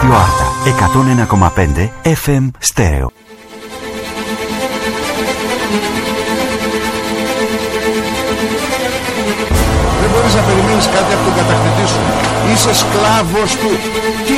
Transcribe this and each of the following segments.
Ράδιο Άρτα 101,5 FM Στέρεο. Δεν μπορείς να περιμένεις κάτι από τον κατακτητή σου. Είσαι σκλάβος του.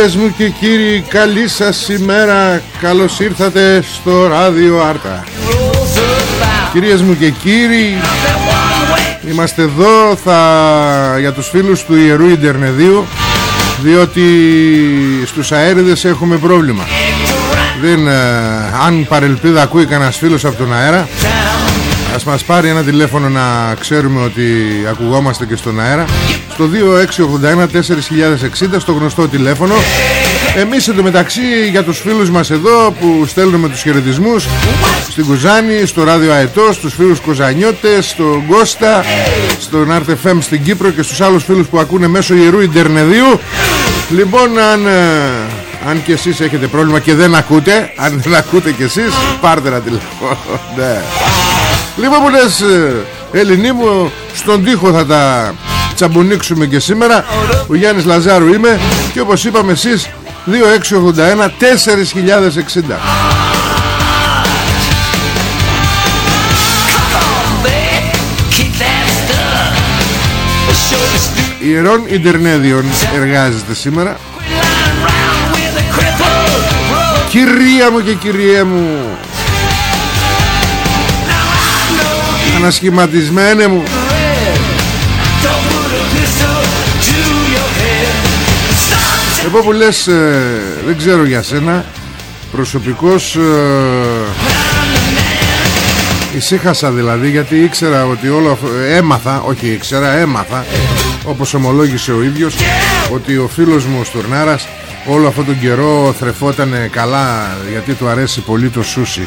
Κυρίες μου και κύριοι, καλή σας ημέρα. Καλώς ήρθατε στο ράδιο Άρτα. Rules about Κυρίες μου και κύριοι, the one way. Είμαστε εδώ θα... για τους φίλους του Ιερού Ιντερνεδίου διότι στους αέριδες έχουμε πρόβλημα. Δεν, ε, αν παρελπίδα ακούει κανένας φίλος από τον αέρα ας μας πάρει ένα τηλέφωνο να ξέρουμε ότι ακουγόμαστε και στον αέρα στο 2681 4060 στο γνωστό τηλέφωνο εμείς εντωμεταξύ για τους φίλους μας εδώ που στέλνουμε τους χαιρετισμούς στην Κουζάνη, στο Ράδιο Αετό, στους φίλους Κοζανιώτες, στον Κώστα, στον RTFM στην Κύπρο και στους άλλους φίλους που ακούνε μέσω Ιερού Ιντερνεδίου. Λοιπόν, αν, ε, αν και εσείς έχετε πρόβλημα και δεν ακούτε, αν δεν ακούτε και εσείς, πάρτε ένα τηλέφωνο. ναι. Λοιπόν που λες, ε, Ελληνί μου, στον τοίχο θα τα τσαμπουνίξουμε και σήμερα. Ο Γιάννης Λαζάρου είμαι και όπως είπαμε εσείς, 2681 4060. Babe, kick that stuff. Show the street Ιερών Ιντερνέδιων εργάζεται σήμερα line round with a cripple. Roll. Κυρία μου και κυριέ μου head. Stop Εγώ που λες ε, δεν ξέρω για σένα Προσωπικώς ε, Ησύχασα δηλαδή γιατί ήξερα ότι όλο αυτό Έμαθα, όχι ήξερα, έμαθα Όπως ομολόγησε ο ίδιος Ότι ο φίλος μου ο Στουρνάρας Όλο αυτόν τον καιρό θρεφόταν καλά Γιατί του αρέσει πολύ το σούσι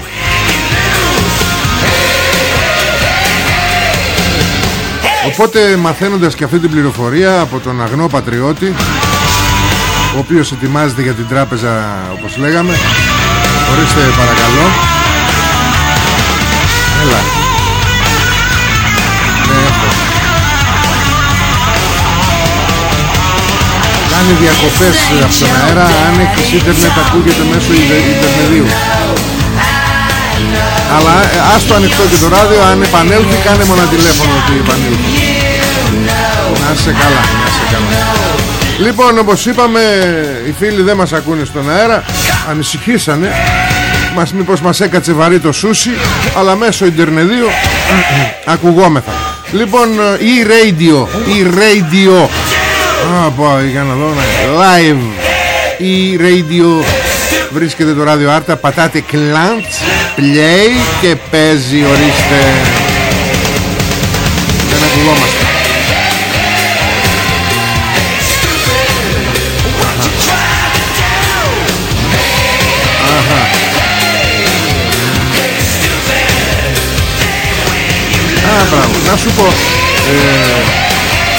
Οπότε μαθαίνοντας και αυτή την πληροφορία Από τον αγνό πατριώτη Ο οποίος ετοιμάζεται για την τράπεζα Όπως λέγαμε Ορίστε παρακαλώ. Έλα. Ναι έχω Κάνει διακοπές από τον αέρα Αν έχεις ίντερνετ ακούγεται μέσω ιντε- ιντερνεδίου Αλλά ε, ας το ανοιχτό και το ράδιο Αν επανέλθει κάνε μου ένα τηλέφωνο ότι επανέλθει. Να είσαι καλά Να είσαι καλά. Λοιπόν όπως είπαμε Οι φίλοι δεν μας ακούνε στον αέρα. Ανησυχήσανε. Μας, Μήπως μας έκατσε βαρύ το σούσι Αλλά μέσω Ιντερνεδίου Ακουγόμεθα. Λοιπόν η radio Η radio Α, πω, για να δω ναι. Live. Η radio Βρίσκεται το ράδιο Άρτα Πατάτε κλαντ Play Και παίζει ορίστε. Δεν ακουγόμαστε Να σου πω ε,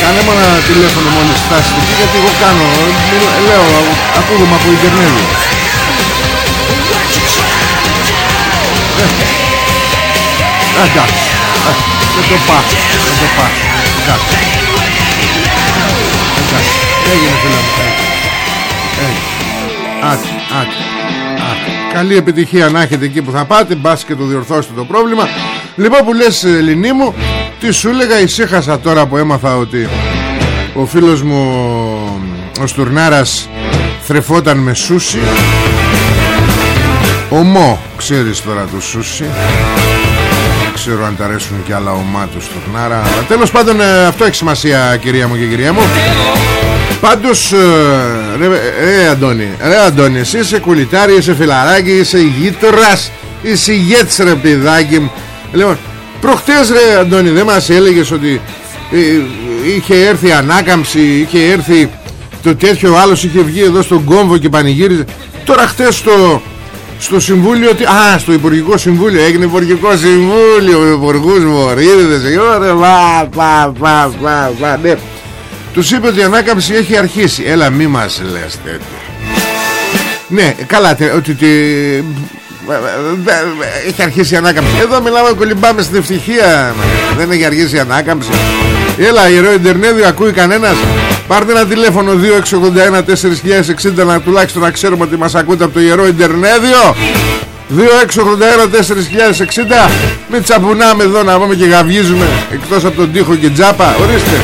Κάνε μου ένα τηλέφωνο μόλις φτάσει εκεί Γιατί εγώ κάνω ε, Λέω ακούγομαι από Ιντερνετ Εντάξει Δεν το πας Δεν το πας Εντάξει Εντάξει Έγινε φίλε μου Έγινε Καλή επιτυχία να έχετε εκεί που θα πάτε Μπας και το διορθώσετε το πρόβλημα. Λοιπόν που λες Ελληνί μου Τι σου έλεγα ησύχασα τώρα που έμαθα ότι Ο φίλος μου Ο Στουρνάρας Θρεφόταν με σούσι Ομό Ξέρεις τώρα το σούσι. Ξέρω αν τα αρέσουν και άλλα ομά του Στουρνάρα Αλλά τέλος πάντων ε, αυτό έχει σημασία κυρία μου και κυρία μου. Πάντως ε, ρε, ρε Αντώνη Ρε Αντώνη εσύ είσαι κουλιτάρι Είσαι φιλαράκι Είσαι γείτορας Είσαι ηγέτης ρε παιδάκι Λοιπόν προχτές ρε Αντώνη Δεν μας έλεγες ότι ε, Είχε έρθει ανάκαμψη Είχε έρθει το τέτοιο Άλλος είχε βγει εδώ στον κόμβο και πανηγύριζε. Τώρα χτες στο, στο Συμβούλιο Α στο Υπουργικό Συμβούλιο Έγινε Υπουργικό Συμβούλιο Υπουργούς Βορύδες Πα πα πα πα Ναι. Τους είπε ότι η ανάκαμψη έχει αρχίσει. Έλα μη μας λες τέτοιο Ναι καλά ότι έχει αρχίσει η ανάκαμψη. Εδώ μιλάμε κολυμπάμε στην ευτυχία Δεν έχει αρχίσει η ανάκαμψη. Έλα ιερό Ιντερνέδιο ακούει κανένας; Πάρτε ένα τηλέφωνο 2681 4060 να τουλάχιστον να ξέρουμε ότι μας ακούτε από το ιερό Ιντερνέδιο. 2681 4060 Μην τσαπουνάμε εδώ να πάμε και γαυγίζουμε Εκτός από τον τοίχο και τζάπα. Ορίστε.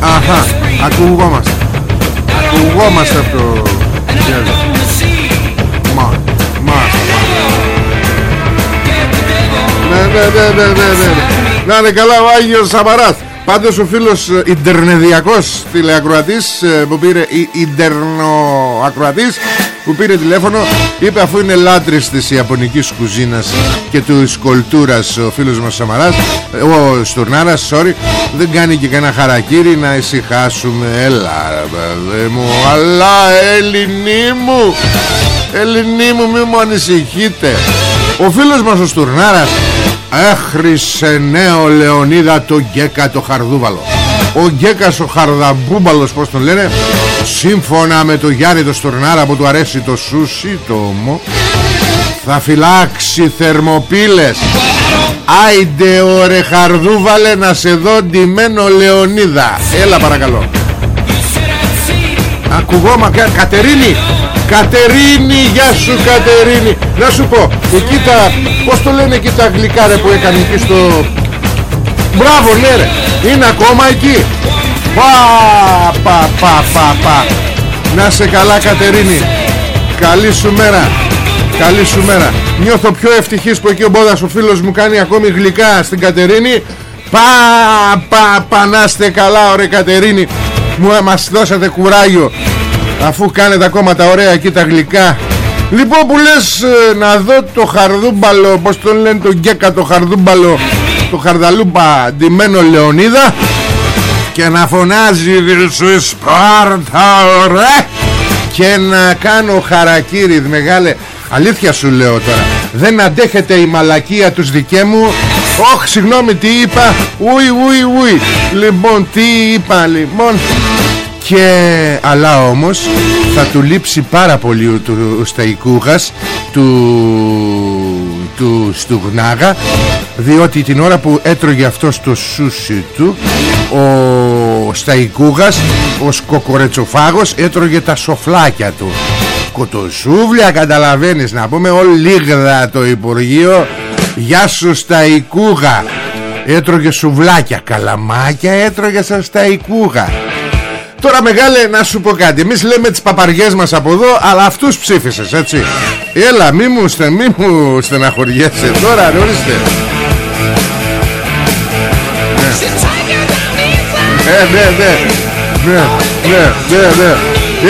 Αχα, ακουγόμαστε. Ακουγόμαστε από το Ναι, ναι, ναι, ναι, ναι, ναι. Να είναι καλά ο Άγιος Σαμαράς. Πάντως ο φίλος ε, Ιντερνεδιακός τηλεακροατής ε, που πήρε Ιντερνοακροατής που πήρε τηλέφωνο είπε αφού είναι λάτρης της Ιαπωνικής κουζίνας και του σκολτούρας ο φίλος μας Σαμαράς ο Στουρνάρας sorry δεν κάνει και κανένα χαρακτήρι να ησυχάσουμε. Έλα παιδί μου αλλά Ελληνί μου Ελληνί μου μη μου ανησυχείτε. Ο φίλος μας ο Στουρνάρας έχρισε νέο Λεωνίδα το Γκέκα το Χαρδούβαλο. Ο Γκέκας ο Χαρδαμπούμπαλος πως τον λένε Σύμφωνα με το Γιάννη το Στουρνάρα που του αρέσει το σούσι το ομο Θα φυλάξει θερμοπύλες. Άιντε ωρε Χαρδούβαλε να σε δω ντυμένο Λεωνίδα. Έλα παρακαλώ. Ακουγόμα Κατερίνη Κατερίνη Γεια σου Κατερίνη. Να σου πω Εκεί τα Πως το λένε εκεί τα γλυκά ρε, που έκανε εκεί στο Μπράβο ναι ρε. Είναι ακόμα εκεί. Πα πα πα πα πα. Να σε καλά Κατερίνη. Καλή σου μέρα. Καλή σου μέρα. Νιώθω πιο ευτυχής που εκεί ο Μπόδας ο φίλος μου κάνει ακόμη γλυκά στην Κατερίνη. Πα πα πα να είστε καλά ωραία Κατερίνη. Μου μας δώσατε κουράγιο Αφού κάνετε ακόμα τα ωραία εκεί τα γλυκά. Λοιπόν που λες ε, να δω το χαρδούμπαλο Πως τον λένε το γκέκα το χαρδούμπαλο Το χαρδαλούπα ντυμένο Λεωνίδα. Και να φωνάζει σου Σπάρτα ωραία! Και να κάνω χαρακύρι μεγάλε. Αλήθεια σου λέω τώρα Δεν αντέχεται η μαλακία τους δικέ μου. Όχ συγγνώμη τι είπα. Ουι ουι ουι. Λοιπόν τι είπα λοιπόν και αλλά όμως θα του λείψει πάρα πολύ του σταϊκούγας του, του στουγνάγα διότι την ώρα που έτρωγε αυτός το σούσι του ο σταϊκούγας ο σκοκορετσοφάγος έτρωγε τα σοφλάκια του. Κοτοσούβλια καταλαβαίνεις να πούμε ο λίγδα το Υπουργείο. Γεια σου σταϊκούγα. Έτρωγε σουβλάκια Καλαμάκια έτρωγε σαν σταϊκούγα Τώρα μεγάλε να σου πω κάτι. Εμείς λέμε τις παπαριές μας από εδώ Αλλά αυτούς ψήφισες έτσι. Έλα μη μου, στε, μη μου στεναχωριέσαι. Τώρα ρε ορίστε. Ναι. Ναι ναι. Ναι ναι ναι ναι.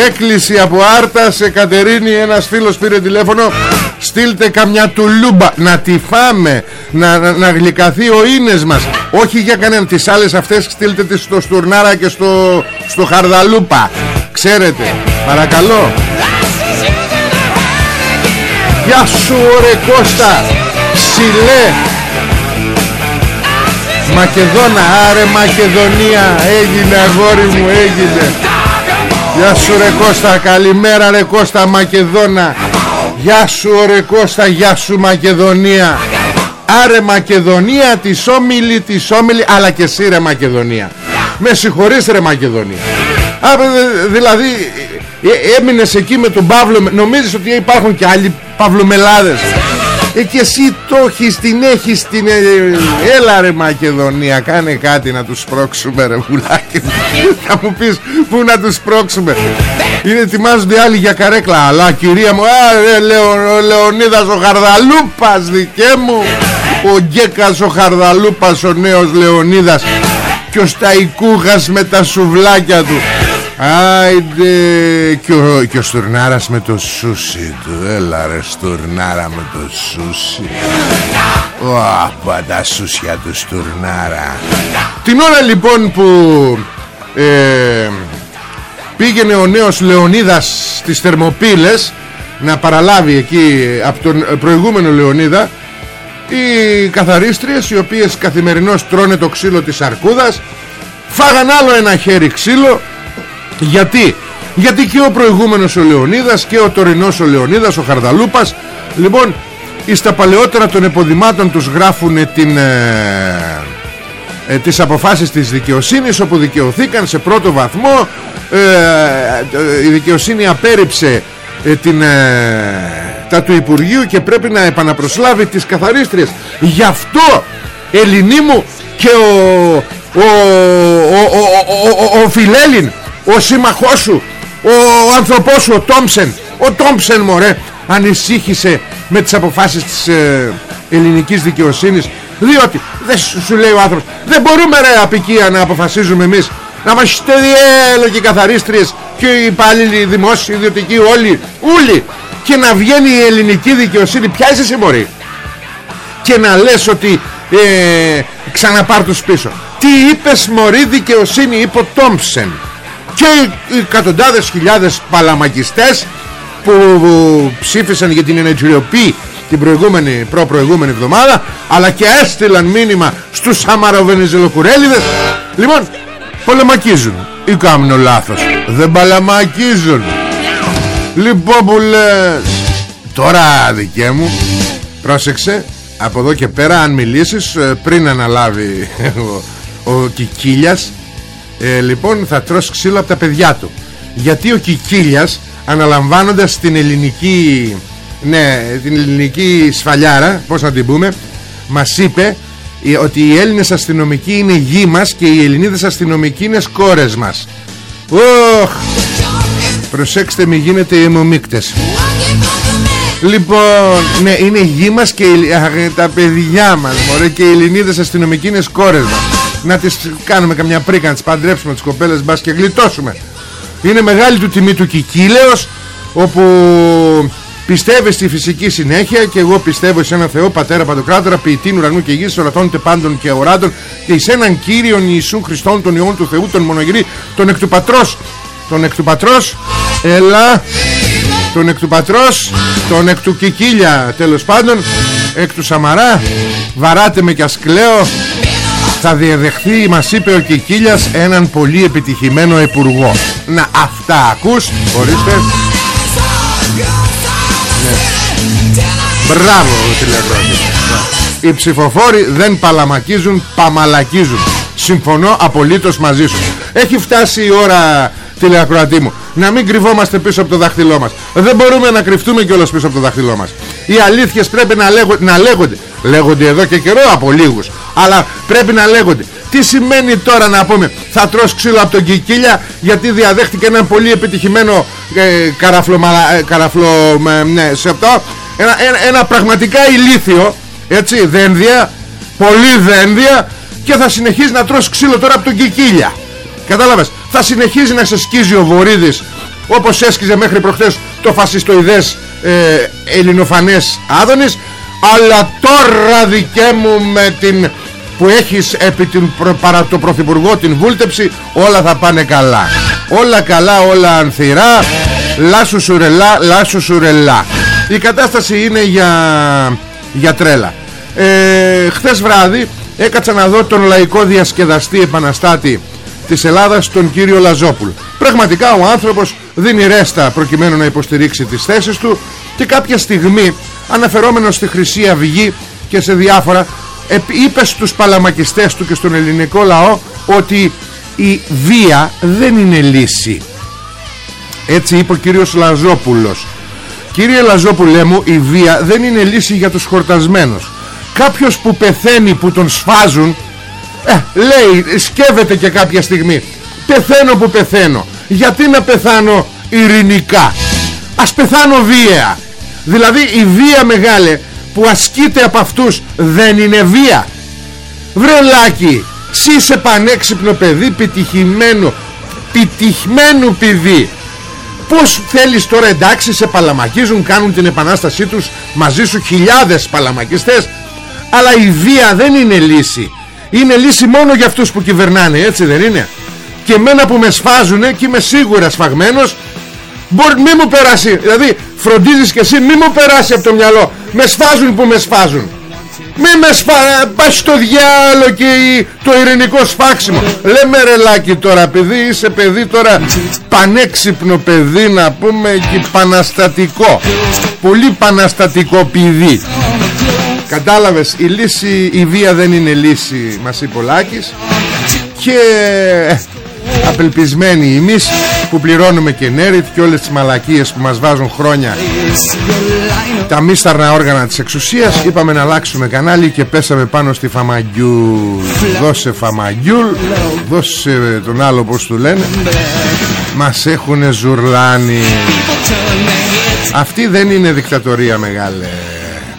Έκκληση από Άρτα σε Κατερίνη. Ένας φίλος πήρε τηλέφωνο Στείλτε καμιά τουλούμπα. Να τη φάμε Να, να, να γλυκαθεί ο ίνες μας. Όχι για κανένα Τις άλλες αυτές στείλτε τις στο στουρνάρα Και στο, στο χαρδαλούπα. Ξέρετε. Παρακαλώ. Γεια σου ρε Κώστα. Ψηλέ. Μακεδόνα Άρε Μακεδονία. Έγινε αγόρι μου έγινε. Γεια σου ρε Κώστα. Καλημέρα ρε Κώστα Μακεδόνα Γεια σου ρε Κώστα Γεια σου Μακεδονία. Άρε Μακεδονία Της όμιλη της όμιλη Αλλά και εσύ ρε Μακεδονία. Με συγχωρείς ρε Μακεδονία. Α, Δηλαδή ε, Έμεινες εκεί με τον Παύλο Νομίζεις ότι υπάρχουν και άλλοι Παυλομελάδες ε, και εσύ το έχεις, την έχεις την... Ε, έλα ρε Μακεδονία, κάνε κάτι να τους σπρώξουμε ρε βουλάκι. Θα μου πεις πού να τους σπρώξουμε. Είναι ετοιμάζονται άλλοι για καρέκλα. Αλλά κυρία μου, α, ρε, Λεω, ο Λεωνίδας ο Χαρδαλούπας δικέ μου. Ο Γκέκας ο Χαρδαλούπας ο νέος Λεωνίδας. Και ο Σταϊκούχας με τα σουβλάκια του. Άιντε και ο, και ο Στουρνάρας με το σούσι του. Έλα ρε Στουρνάρα με το σούσι. Ωπα τα σούσια του Στουρνάρα. Την ώρα λοιπόν που ε, Πήγαινε ο νέος Λεωνίδας Στις Θερμοπύλες Να παραλάβει εκεί Από τον προηγούμενο Λεωνίδα Οι καθαρίστριες Οι οποίες καθημερινώς τρώνε το ξύλο της αρκούδας Φάγαν άλλο ένα χέρι ξύλο γιατί; Γιατί και ο προηγούμενος ο Λεωνίδας Και ο τωρινός ο Λεωνίδας Ο Χαρδαλούπας Λοιπόν στα παλαιότερα των εποδημάτων τους γράφουν την, ε, ε, τις αποφάσεις της δικαιοσύνης όπου δικαιωθήκαν σε πρώτο βαθμό ε, ε η δικαιοσύνη απέρριψε ε, την, τα του Υπουργείου και πρέπει να επαναπροσλάβει τις καθαρίστριες. Γι' αυτό Ελληνί μου και ο, ο, ο, ο, ο, ο Φιλέλλην ο σύμμαχός σου ο άνθρωπός σου ο Τόμψεν. Ο Τόμψεν μωρέ ανησύχησε με τις αποφάσεις της ε, ελληνικής δικαιοσύνης. Διότι δεν σου λέει ο άνθρωπος δεν μπορούμε ρε απικία να αποφασίζουμε εμείς. Να είμαστε διέλογοι καθαρίστριες και οι υπάλληλοι δημόσιοι ιδιωτικοί όλοι όλοι. Και να βγαίνει η ελληνική δικαιοσύνη. Ποια είσαι συμμορή και να λες ότι ε, ξαναπάρ τους πίσω. Τι είπες μωρή δικαιοσύνη είπε ο Τόμψεν και οι εκατοντάδες χιλιάδες παλαμακιστές που ψήφισαν για την ενετριοπή την προηγούμενη, προ-προηγούμενη εβδομάδα αλλά και έστειλαν μήνυμα στους Σαμαροβενιζελοκουρέλιδες λοιπόν πολεμακίζουν. Ή κάνουν λάθος. Δεν παλαμακίζουν. Λοιπόν που λες. Τώρα δικέ μου πρόσεξε. Από εδώ και πέρα αν μιλήσεις ε, πριν αναλάβει ο, ο Κικίλιας ε, λοιπόν θα τρως ξύλο από τα παιδιά του. Γιατί ο Κικίλιας αναλαμβάνοντας την ελληνική ναι, την ελληνική σφαλιάρα πως να την πούμε μας είπε ε, ότι οι Έλληνες αστυνομικοί είναι γη μας και οι Ελληνίδες αστυνομικοί είναι σκόρες μας. Οχ Προσέξτε μη γίνετε αιμομίκτες Λοιπόν, ναι, είναι γη μας και τα παιδιά μας μωρέ, και οι Ελληνίδες αστυνομικοί είναι σκόρες μας να τις κάνουμε καμιά πρίκα να τις παντρέψουμε τις κοπέλες μπας και γλιτώσουμε. Είναι μεγάλη του τιμή του Κικίλεος όπου πιστεύει στη φυσική συνέχεια και εγώ πιστεύω σε έναν Θεό Πατέρα Παντοκράτορα ποιητήν ουρανού και γης ορατών πάντων και οράντων και σε έναν Κύριον Ιησού Χριστόν τον Υιόν του Θεού τον μονογυρή τον εκ του Πατρός τον εκ του Πατρός έλα τον εκ του Πατρός τον εκ του Κικίλια τέλος πάντων εκ του Σαμαρά βαράτε με κι ασκλαίο θα διαδεχθεί μας είπε ο Κικίλιας έναν πολύ επιτυχημένο υπουργό. Να αυτά ακούς ορίστε ναι. μπράβο τηλεκρότη οι ψηφοφόροι δεν παλαμακίζουν παμαλακίζουν. Συμφωνώ απολύτως μαζί σου. Έχει φτάσει η ώρα τηλεακροατή μου να μην κρυβόμαστε πίσω από το δάχτυλό μας. Δεν μπορούμε να κρυφτούμε κιόλας πίσω από το δάχτυλό μας. Οι αλήθειες πρέπει να, λέγω, να λέγονται. Λέγονται εδώ και καιρό από λίγους Αλλά πρέπει να λέγονται. Τι σημαίνει τώρα να πούμε θα τρως ξύλο από τον Κικίλια γιατί διαδέχτηκε έναν πολύ επιτυχημένο ε, καραφλο, ε, καραφλο ναι, σε αυτό. Ένα, ένα, πραγματικά ηλίθιο έτσι δένδια πολύ δένδια και θα συνεχίζει να τρως ξύλο τώρα από τον Κικίλια. Κατάλαβες; Θα συνεχίζει να σε σκίζει ο Βορύδης όπως έσκιζε μέχρι προχθές το φασιστοειδές ε, ελληνοφανές Άδωνης. Αλλά τώρα δικέ μου με την που έχεις επί την, παρά το Πρωθυπουργό την βούλτεψη όλα θα πάνε καλά. Όλα καλά όλα ανθυρά. Λάσου σουρελά λάσου σουρελά η κατάσταση είναι για, για τρέλα. Ε, χθες βράδυ έκατσα να δω τον λαϊκό διασκεδαστή επαναστάτη της Ελλάδας τον κύριο Λαζόπουλ πραγματικά ο άνθρωπος δίνει ρέστα προκειμένου να υποστηρίξει τις θέσεις του και κάποια στιγμή αναφερόμενος στη Χρυσή Αυγή και σε διάφορα είπες στους παλαμακιστές του και στον ελληνικό λαό ότι η βία δεν είναι λύση. Έτσι είπε ο κύριος Λαζόπουλος. Κύριε Λαζόπουλέ μου η βία δεν είναι λύση για τους χορτασμένους. Κάποιος που πεθαίνει που τον σφάζουν ε, Λέει σκέφτεται και κάποια στιγμή. Πεθαίνω που πεθαίνω. Γιατί να πεθάνω ειρηνικά; Ας πεθάνω βία. Δηλαδή η βία μεγάλε που ασκείται από αυτούς δεν είναι βία. Βρελάκι Συ είσαι πανέξυπνο παιδί Πετυχημένο Πετυχημένο παιδί. Πώς θέλεις τώρα εντάξει σε παλαμακίζουν Κάνουν την επανάστασή τους Μαζί σου χιλιάδες παλαμακιστές. Αλλά η βία δεν είναι λύση. Είναι λύση μόνο για αυτούς που κυβερνάνε Έτσι δεν είναι; Και εμένα που με σφάζουνε και είμαι σίγουρα σφαγμένος Μπορεί μη μου περάσει Δηλαδή φροντίζεις και εσύ μη μου περάσει από το μυαλό Με σφάζουν που με σφάζουν. Μη με σφα... Πας στο διάλογο και το ειρηνικό σφάξιμο. Λέμε ρελάκι τώρα παιδί Είσαι παιδί τώρα. Πανέξυπνο παιδί να πούμε Και παναστατικό. Πολύ παναστατικό παιδί. Κατάλαβες Η λύση Η βία δεν είναι λύση Μας είπε ο Λάκης. Και απελπισμένοι εμείς που πληρώνουμε και νέριτ και όλες τις μαλακίες που μας βάζουν χρόνια. Τα μίσταρνα όργανα της εξουσίας είπαμε να αλλάξουμε κανάλι και πέσαμε πάνω στη Φαμαγκιούλ. Δώσε Φαμαγκιούλ δώσε τον άλλο πως του λένε. Μας έχουνε ζουρλάνει αυτή δεν είναι δικτατορία μεγάλε.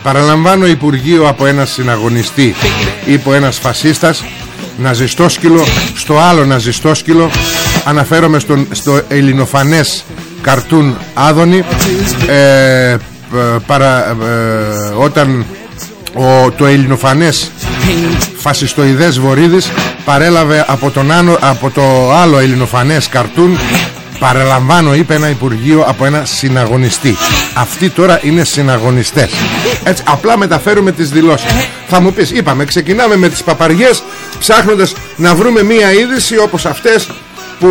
Παραλαμβάνω Υπουργείο από ένα συναγωνιστή είπε ένας φασίστας ναζιστόσκυλο στο άλλο ναζιστόσκυλο αναφέρομαι στον, στο ελληνοφανές καρτούν Άδωνη. Ε, παρα, ε, όταν ο, το ελληνοφανές φασιστοειδές Βορύδης παρέλαβε από, τον άνω, από το άλλο ελληνοφανές καρτούν Παραλαμβάνω είπε ένα Υπουργείο από ένα συναγωνιστή. Αυτοί τώρα είναι συναγωνιστές. Έτσι απλά μεταφέρουμε τις δηλώσεις. Θα μου πεις είπαμε ξεκινάμε με τις παπαριές Ψάχνοντας να βρούμε μία είδηση όπως αυτές που,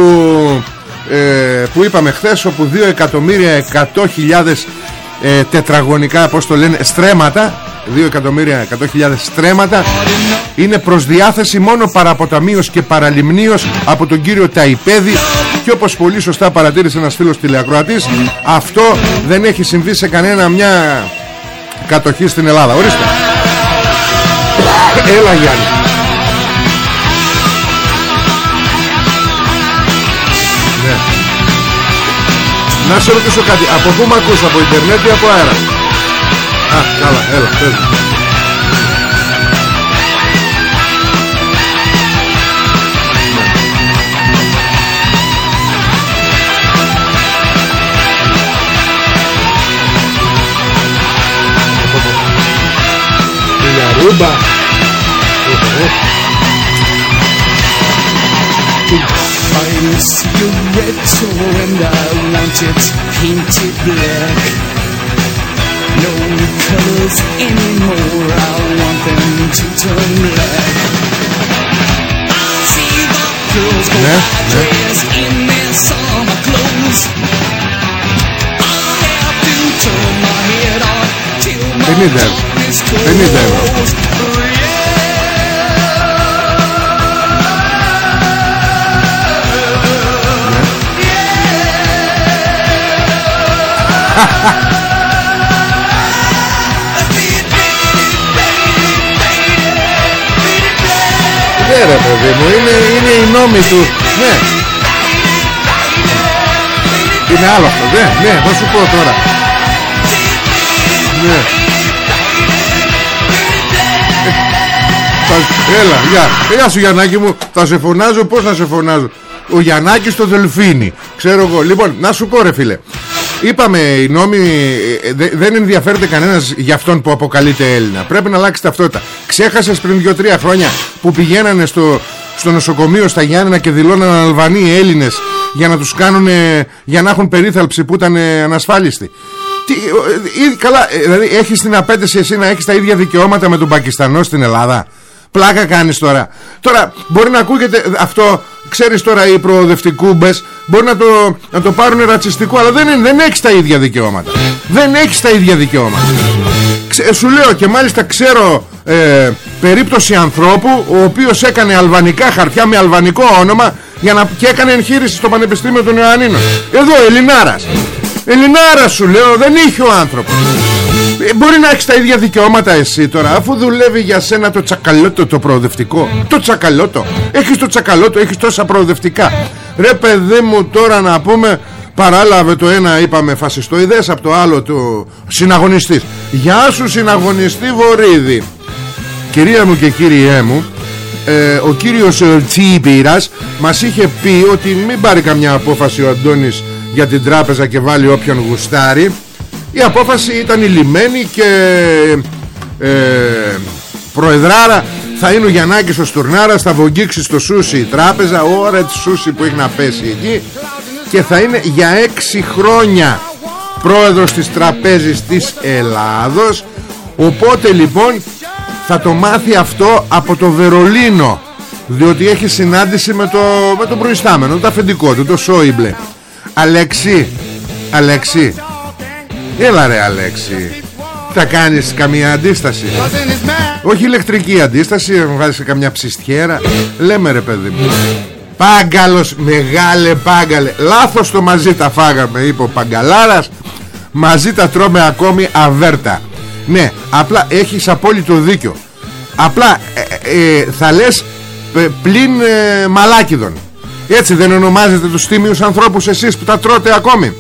ε, που είπαμε χθες Όπου 2 εκατομμύρια 100 χιλιάδες ε, τετραγωνικά πώς το λένε στρέμματα 2 εκατομμύρια 100.000 στρέμματα. Είναι προς διάθεση μόνο παραποταμίως και παραλιμνίως από τον κύριο Ταϊπέδη. Και όπως πολύ σωστά παρατήρησε ένας φίλος τηλεακροατής αυτό δεν έχει συμβεί σε κανένα μια κατοχή στην Ελλάδα. Ορίστε. Έλα Γιάννη. Ναι. Να σε ρωτήσω κάτι. Από πού μ' ακούς από ιντερνετ ή από αέρα; Α, καλά, έλα, πες Ρούμπα Find a cigarette and I want it painted black no colors anymore. I want them to turn black. I see the girls go yeah, by yeah. dressed in their summer clothes. I have to turn my head off till my they is cold. They need that. ha ha παιδί μου Είναι, είναι η νόμη του Ναι Είναι άλλο αυτό Ναι, ναι θα σου πω τώρα Ναι Θα- Έλα, γεια. Γεια σου Γιαννάκη μου. Θα σε φωνάζω, πώς να σε φωνάζω. Ο Γιαννάκης το Δελφίνι. Ξέρω εγώ. Λοιπόν, να σου πω ρε φίλε. Είπαμε οι νόμοι ε, ε, δε- δεν ενδιαφέρεται κανένας για αυτόν που αποκαλείται Έλληνα. Πρέπει να αλλάξει ταυτότητα. Ξέχασες πριν 2-3 χρόνια που πηγαίνανε στο, στο νοσοκομείο στα Γιάννενα και δηλώναν Αλβανοί Έλληνες για να τους κάνουν, για να έχουν περίθαλψη που ήταν ε, ανασφάλιστοι. Τι, ε, ε, καλά, ε, δηλαδή έχεις την απέτηση εσύ να έχεις τα ίδια δικαιώματα με τον Πακιστανό στην Ελλάδα; Πλάκα κάνεις τώρα. Τώρα μπορεί να ακούγεται αυτό, ξέρεις τώρα οι προοδευτικούμπες μπορεί να το, να το πάρουν ρατσιστικό, αλλά δεν, είναι, δεν έχεις τα ίδια δικαιώματα. Δεν έχεις τα ίδια δικαιώματα. Ξε- σου λέω και μάλιστα ξέρω ε, περίπτωση ανθρώπου ο οποίος έκανε αλβανικά χαρτιά με αλβανικό όνομα για να, και έκανε εγχείρηση στο Πανεπιστήμιο των Ιωαννίνων. Εδώ Ελληνάρας. Ελληνάρας σου λέω δεν είχε ο άνθρωπος ε, Μπορεί να έχεις τα ίδια δικαιώματα εσύ τώρα Αφού δουλεύει για σένα το τσακαλώτο το προοδευτικό. Το τσακαλώτο. Έχεις το τσακαλώτο, έχεις τόσα προοδευτικά. Ρε παιδί μου τώρα να πούμε Παράλαβε το ένα είπαμε φασιστοειδές Από το άλλο το συναγωνιστής. Γεια σου συναγωνιστή Βορύδη. Κυρία μου και κύριέ μου ε, Ο κύριος ε, Τσίπηρας Μας είχε πει ότι μην πάρει καμιά απόφαση ο Αντώνης Για την τράπεζα και βάλει όποιον γουστάρει Η απόφαση ήταν ηλυμένη και ε, Προεδράρα θα είναι ο Γιαννάκης ο Στουρνάρας Θα βογγίξει στο σούσι η τράπεζα. Ώρα τη σούσι που έχει να πέσει εκεί. Και θα είναι για έξι χρόνια Πρόεδρος της τραπέζης της Ελλάδος. Οπότε λοιπόν θα το μάθει αυτό από το Βερολίνο διότι έχει συνάντηση με, το, με τον προϊστάμενο το αφεντικό του, το Σόιμπλε. Αλέξη Αλέξη Έλα ρε Αλέξη. Θα κάνεις καμία αντίσταση. Όχι ηλεκτρική αντίσταση Βάζεις καμιά ψιστιέρα. Λέμε ρε παιδί μου. Πάγκαλος Μεγάλε πάγκαλε. Λάθος το μαζί τα φάγαμε Είπε ο Παγκαλάρας. Μαζί τα τρώμε ακόμη αβέρτα. Ναι απλά έχεις απόλυτο δίκιο. Απλά ε, ε, θα λες ε, πλην ε, μαλάκιδων. Έτσι δεν ονομάζετε τους τίμιους ανθρώπους εσείς που τα τρώτε ακόμη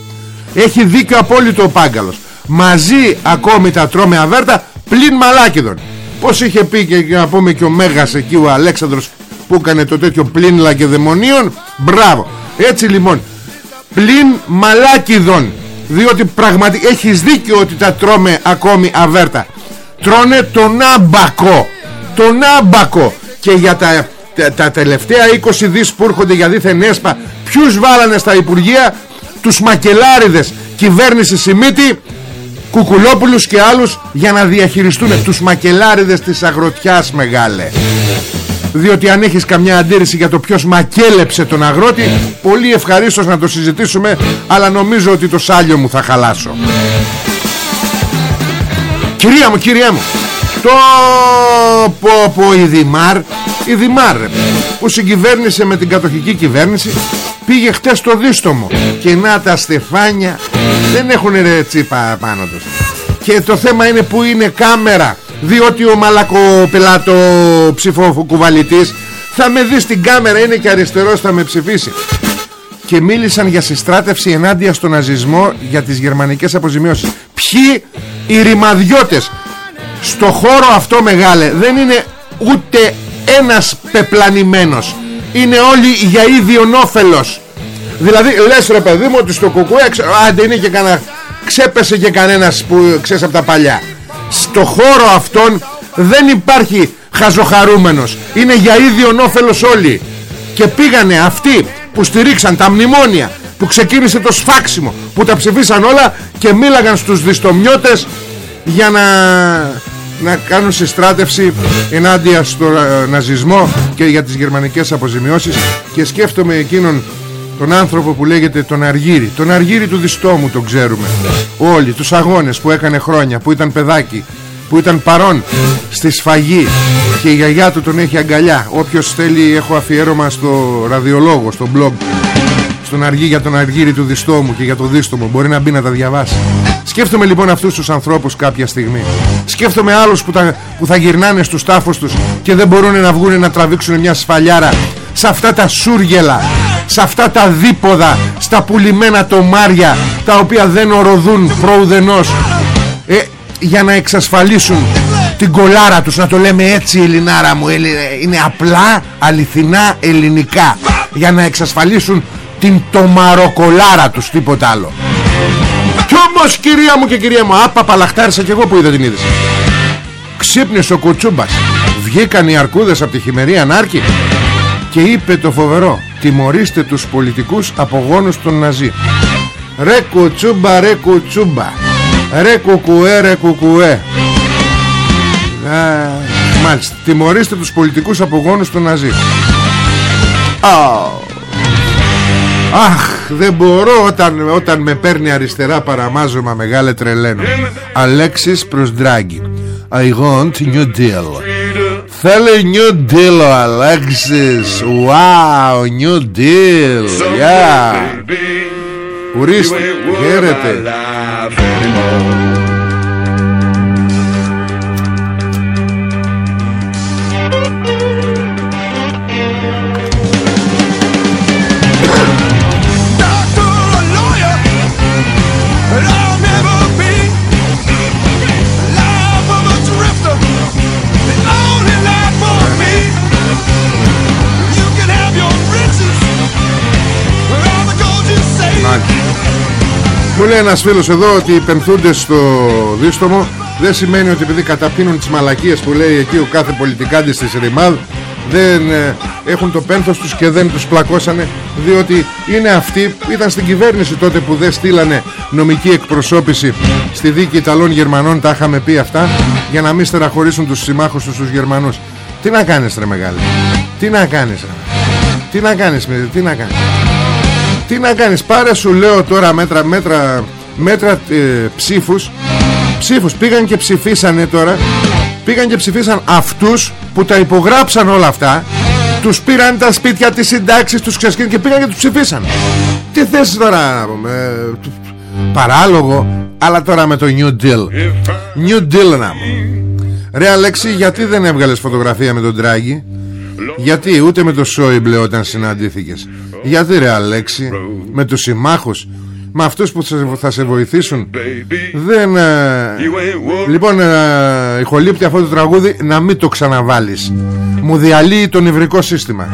Έχει δίκιο απόλυτο ο Πάγκαλος. Μαζί ακόμη τα τρώμε αβέρτα πλην μαλάκιδων Πως είχε πει και να πούμε και ο Μέγας εκεί ο Αλέξανδρος που έκανε το τέτοιο πλην λακεδαιμονίων Μπράβο. Έτσι λοιπόν πλην μαλάκιδων διότι πραγματικά έχεις δίκιο ότι τα τρώμε ακόμη αβέρτα. Τρώνε τον άμπακο. Τον άμπακο. Και για τα, τα, τα τελευταία 20 δις που έρχονται για δίθεν έσπα ποιους βάλανε στα Υπουργεία; Τους μακελάριδες κυβέρνηση Σιμίτη Κουκουλόπουλους και άλλους για να διαχειριστούν τους μακελάριδες της αγροτιάς μεγάλε. Διότι αν έχεις καμιά αντίρρηση για το ποιος μακέλεψε τον αγρότη πολύ ευχαρίστως να το συζητήσουμε αλλά νομίζω ότι το σάλιο μου θα χαλάσω. Κυρία μου, κυρία μου Το πω πω η Δημάρ Η Δημάρ ρε, Που συγκυβέρνησε με την κατοχική κυβέρνηση Πήγε χτες στο δίστομο. Και να τα στεφάνια Δεν έχουν ρε τσίπα πάνω τους. Και το θέμα είναι που είναι κάμερα. Διότι ο μαλακοπελάτο ψηφοκουβαλητής Θα με δει στην κάμερα Είναι και αριστερός θα με ψηφίσει. Και μίλησαν για συστράτευση ενάντια στον ναζισμό για τις γερμανικές αποζημιώσεις. Ποιοι οι ρημαδιώτες. Στο χώρο αυτό μεγάλε δεν είναι ούτε ένας πεπλανημένος. Είναι όλοι για ίδιον όφελος. Δηλαδή λες ρε παιδί μου ότι στο κουκουέ ξε- άντε είναι και κανένα ξέπεσε και κανένας που ξέρεις από τα παλιά. Στο χώρο αυτόν δεν υπάρχει χαζοχαρούμενος. Είναι για ίδιον όφελος όλοι. Και πήγανε αυτοί που στηρίξαν τα μνημόνια που ξεκίνησε το σφάξιμο που τα ψηφίσαν όλα και μίλαγαν στους διστομιώτες για να, να κάνουν συστράτευση ενάντια στο ε, ναζισμό και για τις γερμανικές αποζημιώσεις. Και σκέφτομαι εκείνον τον άνθρωπο που λέγεται τον Αργύρι. Τον Αργύρι του Διστόμου τον ξέρουμε όλοι. Τους αγώνες που έκανε χρόνια που ήταν παιδάκι που ήταν παρόν στη σφαγή. Και η γιαγιά του τον έχει αγκαλιά. Όποιος θέλει έχω αφιέρωμα στο ραδιολόγο στο blog στον αργή για τον αργύρι του διστόμου και για το δίστομο μπορεί να μπει να τα διαβάσει. Σκέφτομαι λοιπόν αυτούς τους ανθρώπους κάποια στιγμή. Σκέφτομαι άλλους που, τα, που θα γυρνάνε στους τάφους τους και δεν μπορούν να βγουν να τραβήξουν μια σφαλιάρα σε αυτά τα σούργελα σε αυτά τα δίποδα στα πουλημένα τομάρια τα οποία δεν οροδούν προουδενός ε, για να εξασφαλίσουν την κολάρα τους. Να το λέμε έτσι Ελληνάρα μου είναι απλά αληθινά ελληνικά. Για να εξασφαλίσουν την τομαροκολάρα τους τίποτα άλλο. Κι όμως κυρία μου και κυρία μου άπα παλαχτάρισα κι εγώ που είδα την είδηση. Ξύπνησε ο κουτσούμπας. Βγήκαν οι αρκούδες από τη χειμερή ανάρκη και είπε το φοβερό τιμωρήστε τους πολιτικούς απογόνους των Ναζί ρε κουτσούμπα ρε κουτσούμπα ρε κουκουέ ρε κουκουέ Α, μάλιστα τιμωρήστε τους πολιτικούς απογόνους των Ναζί oh. Αχ δεν μπορώ όταν, όταν με παίρνει αριστερά παραμάζωμα μεγάλε τρελαίνω. Αλέξης προς Ντράγκη. I want new deal. Θέλει new deal ο Αλέξης. Wow new deal. Yeah. Ορίστε χαίρετε ένας φίλος εδώ ότι οι πενθούντες στο δίστομο. Δεν σημαίνει ότι επειδή καταπίνουν τις μαλακίες που λέει εκεί ο κάθε πολιτικάντης της ΡΙΜΑΔ δεν ε, έχουν το πένθος τους και δεν τους πλακώσανε διότι είναι αυτοί ήταν στην κυβέρνηση τότε που δεν στείλανε νομική εκπροσώπηση στη δίκη Ιταλών Γερμανών τα είχαμε πει αυτά για να μην στεραχωρήσουν τους συμμάχους τους τους Γερμανούς. Τι να κάνεις ρε μεγάλη. Τι να κάνεις ρε. τι να κάνεις τι να κάνεις τι να κάνεις πάρε σου λέω τώρα μέτρα μέτρα μέτρα ε, ψήφους. Ψήφους πήγαν και ψηφίσανε τώρα. Πήγαν και ψηφίσαν αυτούς που τα υπογράψαν όλα αυτά. Τους πήραν τα σπίτια της συντάξης τους ξεσκίνουν και πήγαν και τους ψηφίσαν. Τι θες τώρα ε, παράλογο αλλά τώρα με το New Deal. New Deal να Ρε Αλέξη γιατί δεν έβγαλες φωτογραφία με τον Τράγκη γιατί ούτε με το Σόιμπλε όταν συναντήθηκες Γιατί ρε Αλέξη Με τους συμμάχους Με αυτούς που θα σε βοηθήσουν. Δεν ε, Λοιπόν ε, Ηχολείπτει αυτό το τραγούδι Να μην το ξαναβάλεις. Μου διαλύει το νευρικό σύστημα.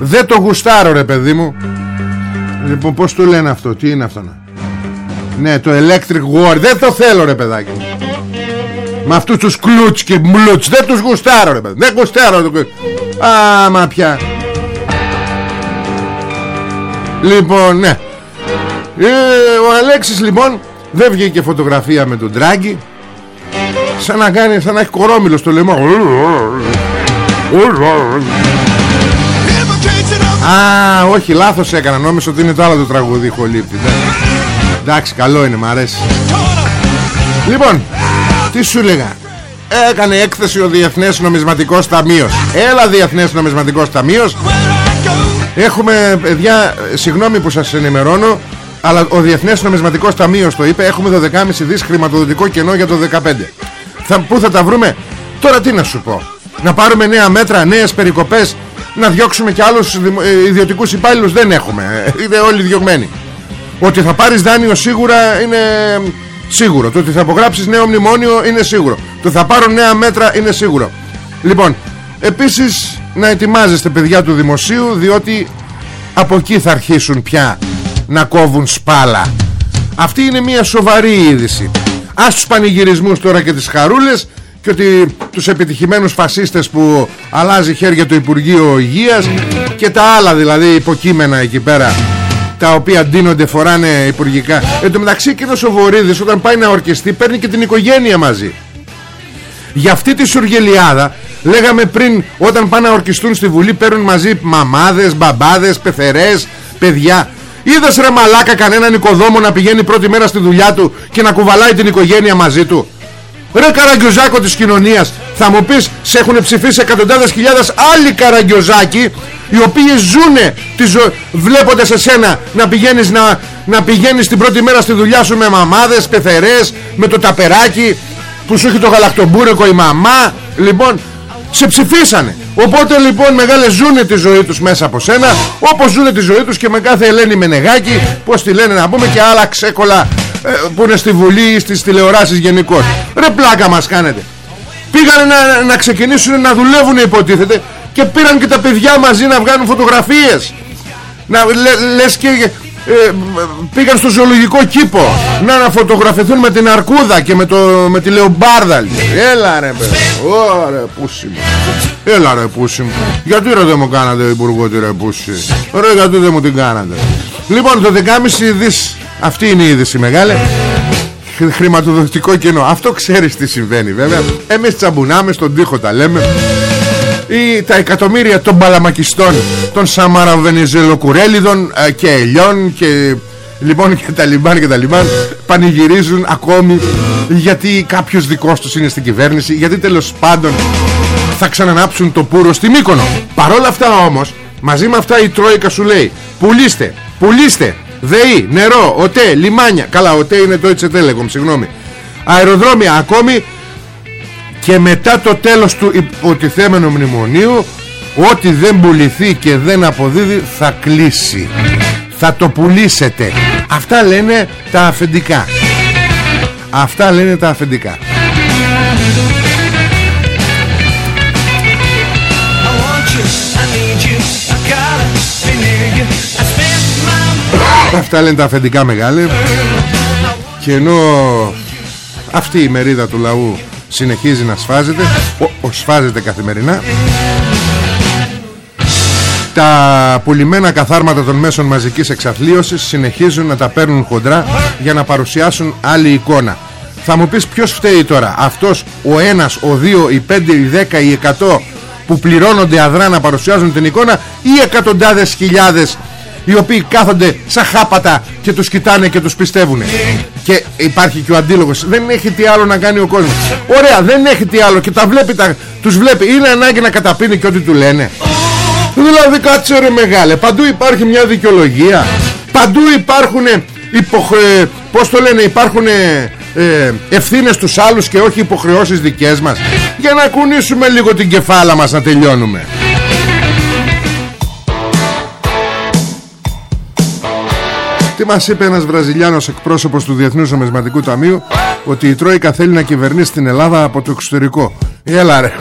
Δεν το γουστάρω ρε παιδί μου. Λοιπόν πως το λένε αυτό Τι είναι αυτό να Ναι το electric war Δεν το θέλω ρε παιδάκι με αυτούς τους κλούτς και μπλούτς Δεν τους γουστάρω ρε παιδί Δεν γουστάρω Άμα πια Λοιπόν ναι ε, Ο Αλέξης λοιπόν Δεν βγήκε φωτογραφία με τον Τράγκη Σαν να κάνει Σαν να έχει κορόμιλο στο λαιμό Α, όχι, λάθος έκανα. Νόμιζα ότι είναι το άλλο το τραγούδι χολύπτη. Εντάξει, καλό είναι, μ' αρέσει. Λοιπόν, τι σου λέγα Έκανε έκθεση ο Διεθνές Νομισματικός Ταμείος Έλα Διεθνές Νομισματικός Ταμείος Έχουμε παιδιά Συγγνώμη που σας ενημερώνω Αλλά ο Διεθνές Νομισματικός Ταμείος το είπε Έχουμε 12,5 δις χρηματοδοτικό κενό για το 15 θα, Πού θα τα βρούμε; Τώρα τι να σου πω; Να πάρουμε νέα μέτρα, νέες περικοπές Να διώξουμε και άλλους ε, ιδιωτικούς υπάλληλους; Δεν έχουμε Είναι όλοι διωγμένοι Ότι θα πάρεις δάνειο σίγουρα είναι Σίγουρο. Το ότι θα απογράψεις νέο μνημόνιο είναι σίγουρο. Το ότι θα πάρουν νέα μέτρα είναι σίγουρο. Λοιπόν, επίσης να ετοιμάζεστε παιδιά του δημοσίου διότι από εκεί θα αρχίσουν πια να κόβουν σπάλα. Αυτή είναι μια σοβαρή είδηση. Ας τους πανηγυρισμούς τώρα και τις χαρούλες και ότι τους επιτυχημένους φασίστες που αλλάζει χέρια το Υπουργείο Υγείας και τα άλλα δηλαδή υποκείμενα εκεί πέρα τα οποία ντύνονται, φοράνε υπουργικά. Εν τω μεταξύ και ο Βορύδης όταν πάει να ορκιστεί παίρνει και την οικογένεια μαζί. Για αυτή τη σουργελιάδα λέγαμε πριν όταν πάνε να ορκιστούν στη Βουλή παίρνουν μαζί μαμάδες, μπαμπάδες, πεθερές, παιδιά. Είδες ρε μαλάκα κανέναν οικοδόμο να πηγαίνει πρώτη μέρα στη δουλειά του και να κουβαλάει την οικογένεια μαζί του; Ρε καραγκιόζάκο της κοινωνίας Θα μου πεις σε έχουν ψηφίσει εκατοντάδες χιλιάδες άλλοι καραγκιόζάκοι Οι οποίοι ζουνε τη ζω... Βλέποντας εσένα να πηγαίνεις, να, να πηγαίνεις την πρώτη μέρα στη δουλειά σου Με μαμάδες, πεθερές Με το ταπεράκι Που σου έχει το γαλακτομπούρεκο η μαμά Λοιπόν σε ψηφίσανε Οπότε λοιπόν μεγάλες ζουνε τη ζωή τους μέσα από σένα Όπως ζουνε τη ζωή τους και με κάθε Ελένη Μενεγάκη Πως τη λένε να πούμε και άλλα ξέκολα ε, που είναι στη Βουλή ή στις τηλεοράσεις γενικώς. Ρε πλάκα μας κάνετε. Πήγανε να, να ξεκινήσουν να δουλεύουν υποτίθεται και πήραν και τα παιδιά μαζί να βγάλουν φωτογραφίες. Να, λες και ε, πήγαν στο ζωολογικό κήπο. Να, να φωτογραφηθούν με την Αρκούδα και με, το, με τη Λεομπάρδα έλα ρε παιδί ωραία πούσι μου έλα ρε πούσι μου γιατί ρε δεν μου κάνατε υπουργό τη ρε πούσι. Ρε γιατί δεν μου την κάνατε. Λοιπόν το 10,5 δις αυτή είναι η είδηση μεγάλη. Χρηματοδοτικό κενό. Αυτό ξέρεις τι συμβαίνει βέβαια. Εμείς τσαμπουνάμε στον τοίχο τα λέμε ή τα εκατομμύρια των παλαμακιστών των Σαμαραβενιζελοκουρέλιδων ε, και ελιών και λοιπόν και τα λιμπάν και τα λιμπάν πανηγυρίζουν ακόμη γιατί κάποιος δικός τους είναι στην κυβέρνηση γιατί τέλος πάντων θα ξανανάψουν το πουρο στη Μύκονο. Παρόλα αυτά όμως μαζί με αυτά η Τρόικα σου λέει πουλήστε, πουλήστε ΔΕΗ, νερό, ΟΤΕ, λιμάνια Καλά ΟΤΕ είναι το έτσι Telecom συγγνώμη. Αεροδρόμια ακόμη Και μετά το τέλος του υποτιθέμενου μνημονίου Ό,τι δεν πουληθεί και δεν αποδίδει θα κλείσει. Θα το πουλήσετε. Αυτά λένε τα αφεντικά. Αυτά λένε τα αφεντικά. Αυτά λένε τα αφεντικά μεγάλη Και ενώ αυτή η μερίδα του λαού συνεχίζει να σφάζεται ο, ο σφάζεται καθημερινά τα πουλημένα καθάρματα των μέσων μαζικής εξαθλίωσης συνεχίζουν να τα παίρνουν χοντρά για να παρουσιάσουν άλλη εικόνα. Θα μου πεις ποιος φταίει τώρα, αυτός ο ένας, ο δύο, οι πέντε, οι δέκα, οι εκατό που πληρώνονται αδρά να παρουσιάζουν την εικόνα ή εκατοντάδες χιλιάδες οι οποίοι κάθονται σαν χάπατα και τους κοιτάνε και τους πιστεύουν και υπάρχει και ο αντίλογος. Δεν έχει τι άλλο να κάνει ο κόσμος. Ωραία δεν έχει τι άλλο και τα βλέπει τα, τους βλέπει. Είναι ανάγκη να καταπίνει και ό,τι του λένε. Δηλαδή κάτσε ρε μεγάλε παντού υπάρχει μια δικαιολογία. Παντού υπάρχουν υποχρε... πως το λένε υπάρχουν ε, ευθύνες τους άλλους και όχι υποχρεώσεις δικές μας. Για να κουνήσουμε λίγο την κεφάλα μας να τελειώνουμε Τι μας είπε ένας Βραζιλιάνος εκπρόσωπος του Διεθνούς Νομισματικού Ταμείου Ότι η Τρόικα θέλει να κυβερνήσει την Ελλάδα από το εξωτερικό. Έλα ρε,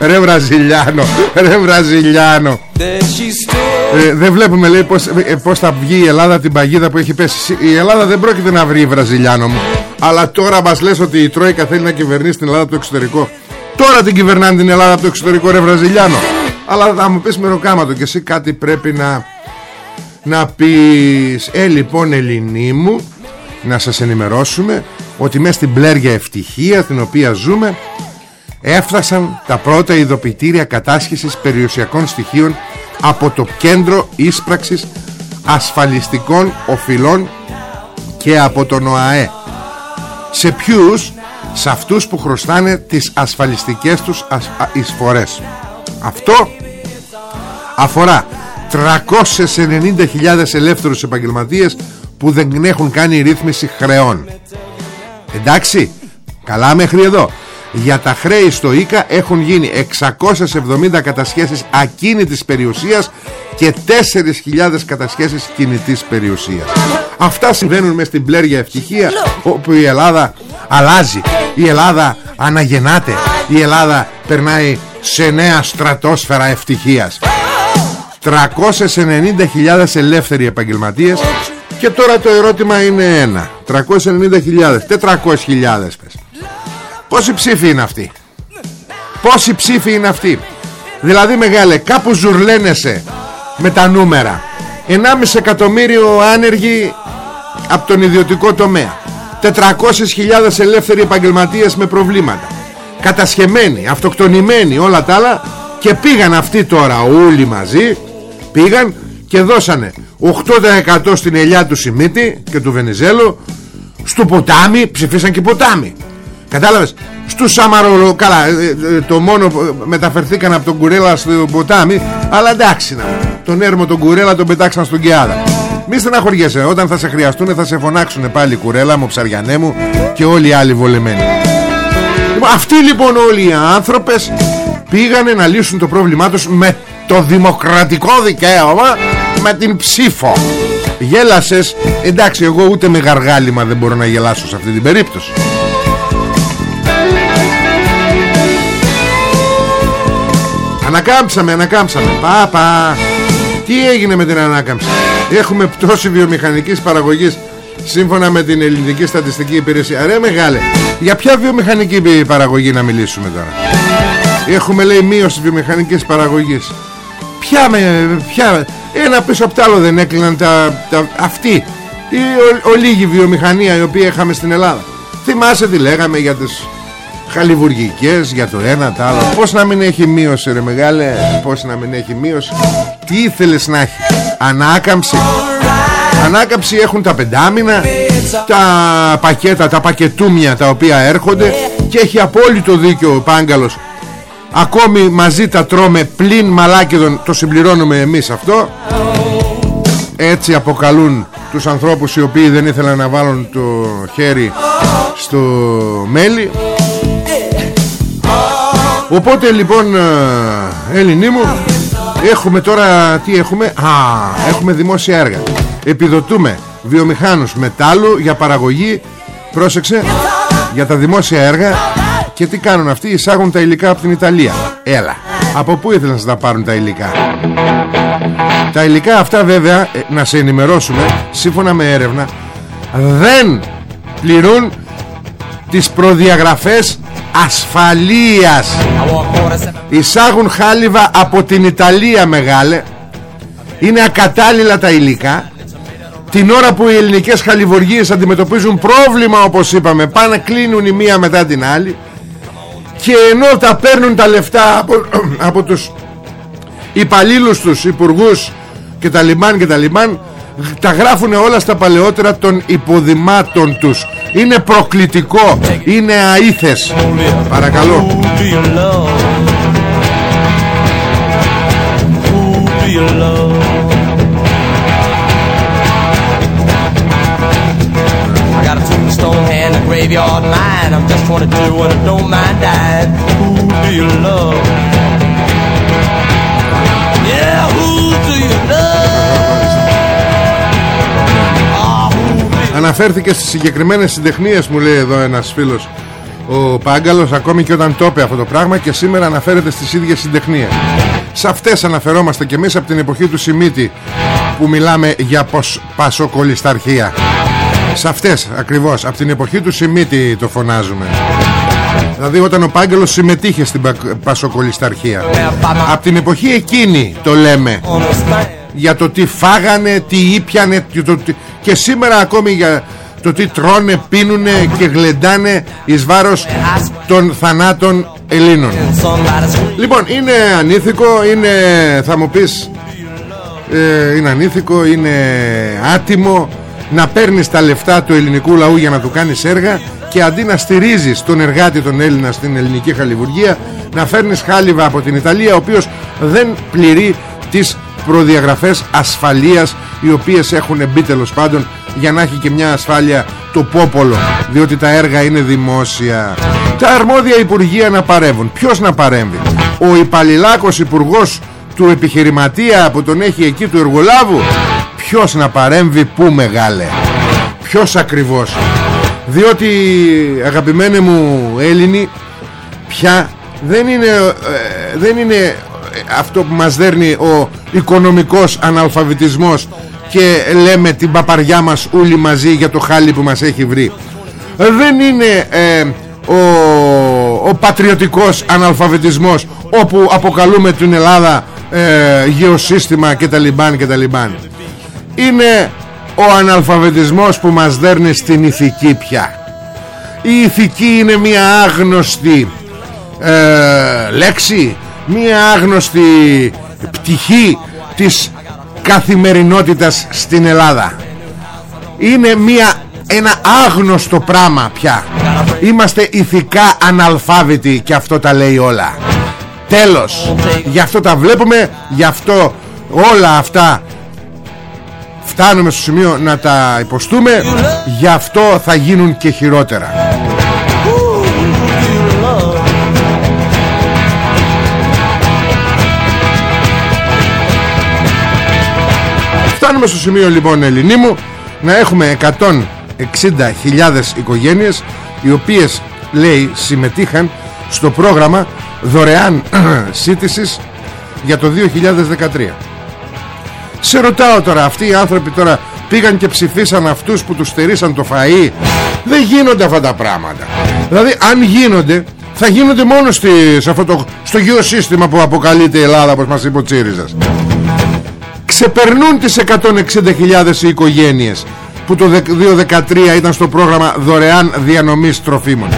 ρε, Βραζιλιάνο, ρε Βραζιλιάνο. Ε, Δεν βλέπουμε λέει πως, ε, πως θα βγει η Ελλάδα την παγίδα που έχει πέσει. Η Ελλάδα δεν πρόκειται να βρει Βραζιλιάνο μου. Αλλά τώρα μας λες ότι η Τρόικα θέλει να κυβερνήσει την Ελλάδα από το εξωτερικό. Τώρα την κυβερνάνε την Ελλάδα από το εξωτερικό ρε Βραζιλιάνο. Αλλά θα μου πεις με ροκάματο και εσύ κάτι πρέπει να να πεις Ε λοιπόν Ελληνί μου Να σας ενημερώσουμε Ότι μέσα στην πλέρια ευτυχία Την οποία ζούμε Έφτασαν τα πρώτα ειδοποιητήρια κατάσχεσης περιουσιακών στοιχείων από το κέντρο ίσπραξης ασφαλιστικών οφειλών και από τον ΟΑΕ. Σε ποιους; Σε αυτούς που χρωστάνε τις ασφαλιστικές τους εισφορές. Αυτό αφορά 390.000 ελεύθερους επαγγελματίες που δεν έχουν κάνει ρύθμιση χρεών. Εντάξει καλά μέχρι εδώ. Για τα χρέη στο ΙΚΑ έχουν γίνει 670 κατασχέσεις ακίνητης περιουσίας και 4.000 κατασχέσεις κινητής περιουσίας. Αυτά συμβαίνουν μες στην πλέρια ευτυχία όπου η Ελλάδα αλλάζει. Η Ελλάδα αναγεννάται. Η Ελλάδα περνάει σε νέα στρατόσφαιρα ευτυχίας 390.000 ελεύθεροι επαγγελματίες. Και τώρα το ερώτημα είναι ένα. 390.000 400.000 πες. Πόσοι ψήφοι είναι αυτοί; Πόσοι ψήφοι είναι αυτοί; Δηλαδή μεγάλε κάπου ζουρλένεσαι Με τα νούμερα. 1,5 εκατομμύριο άνεργοι Από τον ιδιωτικό τομέα. 400.000 ελεύθεροι επαγγελματίες με προβλήματα. Κατασχεμένοι, αυτοκτονημένοι όλα τα άλλα. Και πήγαν αυτοί τώρα όλοι μαζί πήγαν και δώσανε 8% στην ελιά του Σιμίτη και του Βενιζέλου στο ποτάμι, ψηφίσαν και ποτάμι. Κατάλαβες; Στου Σαμαρολο Καλά ε, ε, το μόνο που μεταφερθήκαν από τον Κουρέλα στο ποτάμι Αλλά εντάξει να Τον έρμο τον Κουρέλα τον πετάξαν στον Κιάδα. Μη στεναχωριέσαι Όταν θα σε χρειαστούν θα σε φωνάξουν πάλι Κουρέλα μου Ψαριανέ μου Και όλοι οι άλλοι βολεμένοι. Λοιπόν, Αυτοί λοιπόν όλοι οι άνθρωπες Πήγανε να λύσουν το πρόβλημά τους Με το δημοκρατικό δικαίωμα Με την ψήφο. Γέλασες. Εντάξει εγώ ούτε με γαργάλιμα δεν μπορώ να γελάσω σε αυτή την περίπτωση. Ανακάμψαμε, ανακάμψαμε. Πάπα Τι έγινε με την ανάκαμψη; Έχουμε πτώση βιομηχανικής παραγωγής Σύμφωνα με την ελληνική στατιστική υπηρεσία. Ρε μεγάλε Για ποια βιομηχανική παραγωγή να μιλήσουμε τώρα; Έχουμε λέει μείωση βιομηχανικής παραγωγής Ποια με ποια, Ένα πίσω από το άλλο δεν έκλειναν τα, τα, Αυτοί. Η ολίγη βιομηχανία η οποία είχαμε στην Ελλάδα. Θυμάσαι τι λέγαμε για τις χαλιβουργικές για το ένα το άλλο Πώς να μην έχει μείωση ρε μεγάλε Πώς να μην έχει μείωση. Τι ήθελες να έχει Ανάκαμψη. Ανάκαμψη έχουν τα πεντάμινα Τα πακέτα, τα πακετούμια τα οποία έρχονται Και έχει απόλυτο δίκιο ο Πάγκαλος Ακόμη μαζί τα τρώμε πλην μαλάκιδων Το συμπληρώνουμε εμείς αυτό. Έτσι αποκαλούν τους ανθρώπους οι οποίοι δεν ήθελαν να βάλουν το χέρι στο μέλι. Οπότε λοιπόν ε, Έλληνοί μου Έχουμε τώρα Τι έχουμε; Α έχουμε δημόσια έργα. Επιδοτούμε βιομηχάνους μετάλλου Για παραγωγή Πρόσεξε Για τα δημόσια έργα Και τι κάνουν αυτοί Εισάγουν τα υλικά από την Ιταλία. Έλα Από πού ήθελαν να τα πάρουν τα υλικά; Τα υλικά αυτά βέβαια ε, Να σε ενημερώσουμε Σύμφωνα με έρευνα Δεν πληρούν Τις προδιαγραφές ασφαλείας. Εισάγουν χάλιβα από την Ιταλία μεγάλε. Είναι ακατάλληλα τα υλικά. Την ώρα που οι ελληνικές χαλιβουργίες αντιμετωπίζουν πρόβλημα όπως είπαμε Πάνε κλείνουν η μία μετά την άλλη Και ενώ τα παίρνουν τα λεφτά από, από τους υπαλλήλους τους υπουργούς και τα λιμάν και τα λιμάν τα γράφουν όλα στα παλαιότερα των υποδημάτων τους. Είναι προκλητικό είναι αήθες. Παρακαλώ graveyard mind I'm just 22 and I don't mind dying Who do you love? Yeah, who do you love? Αναφέρθηκε στις συγκεκριμένες συντεχνίες μου λέει εδώ ένας φίλος ο Πάγκαλος ακόμη και όταν το είπε αυτό το πράγμα και σήμερα αναφέρεται στις ίδιες συντεχνίες σε αυτές αναφερόμαστε και εμείς από την εποχή του Σιμίτη που μιλάμε για ποσ... πασοκολισταρχία σε αυτές ακριβώς. Από την εποχή του Σιμίτη το φωνάζουμε. Δηλαδή όταν ο Πάγκαλος συμμετείχε στην πασοκολισταρχία Από την εποχή εκείνη το λέμε. Για το τι φάγανε, τι ήπιανε Και σήμερα ακόμη για το τι τρώνε, πίνουνε και γλεντάνε εις βάρος των θανάτων Ελλήνων. Λοιπόν είναι ανήθικο Είναι θα μου πεις ε, Είναι ανήθικο Είναι άτιμο Να παίρνεις τα λεφτά του ελληνικού λαού Για να του κάνεις έργα Και αντί να στηρίζεις τον εργάτη τον Έλληνα Στην ελληνική χαλιβουργία Να φέρνεις χάλιβα από την Ιταλία Ο οποίος δεν πληρεί τις προδιαγραφές ασφαλείας Οι οποίες έχουν μπει τέλος πάντων για να έχει και μια ασφάλεια το πόπολο διότι τα έργα είναι δημόσια. Τα αρμόδια υπουργεία να παρέμβουν. Ποιος να παρέμβει; Ο υπαλληλάκος υπουργός του επιχειρηματία που τον έχει εκεί του εργολάβου; Ποιος να παρέμβει που μεγάλε; Ποιος ακριβώς; Διότι αγαπημένοι μου Έλληνοι πια δεν είναι, ε, δεν είναι αυτό που μας δέρνει ο οικονομικός αναλφαβητισμός και λέμε την παπαριά μας όλοι μαζί για το χάλι που μας έχει βρει. Δεν είναι ε, ο, ο πατριωτικός αναλφαβητισμός όπου αποκαλούμε την Ελλάδα ε, γεωσύστημα και τα λιμπάν και τα λιμπάν είναι ο αναλφαβητισμός που μας δέρνει στην ηθική πια. Η ηθική είναι μια άγνωστη ε, λέξη μια άγνωστη πτυχή της καθημερινότητας στην Ελλάδα. Είναι μια, ένα άγνωστο πράγμα πια. Είμαστε ηθικά αναλφάβητοι και αυτό τα λέει όλα. Τέλος. Γι' αυτό τα βλέπουμε Γι' αυτό όλα αυτά Φτάνουμε στο σημείο να τα υποστούμε. Γι' αυτό θα γίνουν και χειρότερα. Φτάνουμε στο σημείο λοιπόν Ελληνί μου Να έχουμε 160.000 οικογένειες Οι οποίες λέει συμμετείχαν στο πρόγραμμα δωρεάν σύντησης για το 2013 Σε ρωτάω τώρα αυτοί οι άνθρωποι τώρα πήγαν και ψηφίσαν αυτούς που τους στερήσαν το φαΐ. Δεν γίνονται αυτά τα πράγματα. Δηλαδή αν γίνονται θα γίνονται μόνο στη, σε αυτό το, στο γεωσύστημα που αποκαλείται η Ελλάδα όπως μας είπε ο Τσίριζας. Ξεπερνούν τις 160.000 οι οικογένειες που το 2013 ήταν στο πρόγραμμα δωρεάν διανομής τροφίμων.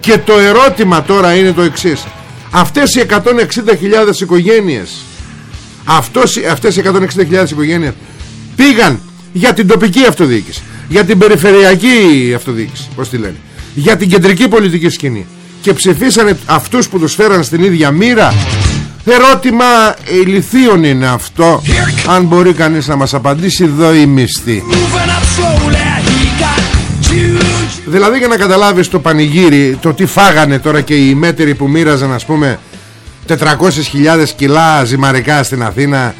Και το ερώτημα τώρα είναι το εξής. Αυτές οι 160.000 οικογένειες αυτός, Αυτές οι 160.000 οικογένειες Πήγαν για την τοπική αυτοδιοίκηση Για την περιφερειακή αυτοδιοίκηση Πώς τη λένε Για την κεντρική πολιτική σκηνή Και ψηφίσανε αυτούς που τους φέραν στην ίδια μοίρα. Ερώτημα ηλιθίων είναι αυτό Αν μπορεί κανείς να μας απαντήσει Εδώ η μισθή. Δηλαδή για να καταλάβεις το πανηγύρι Το τι φάγανε τώρα και οι μέτεροι που μοίραζαν ας πούμε 400.000 κιλά ζυμαρικά στην Αθήνα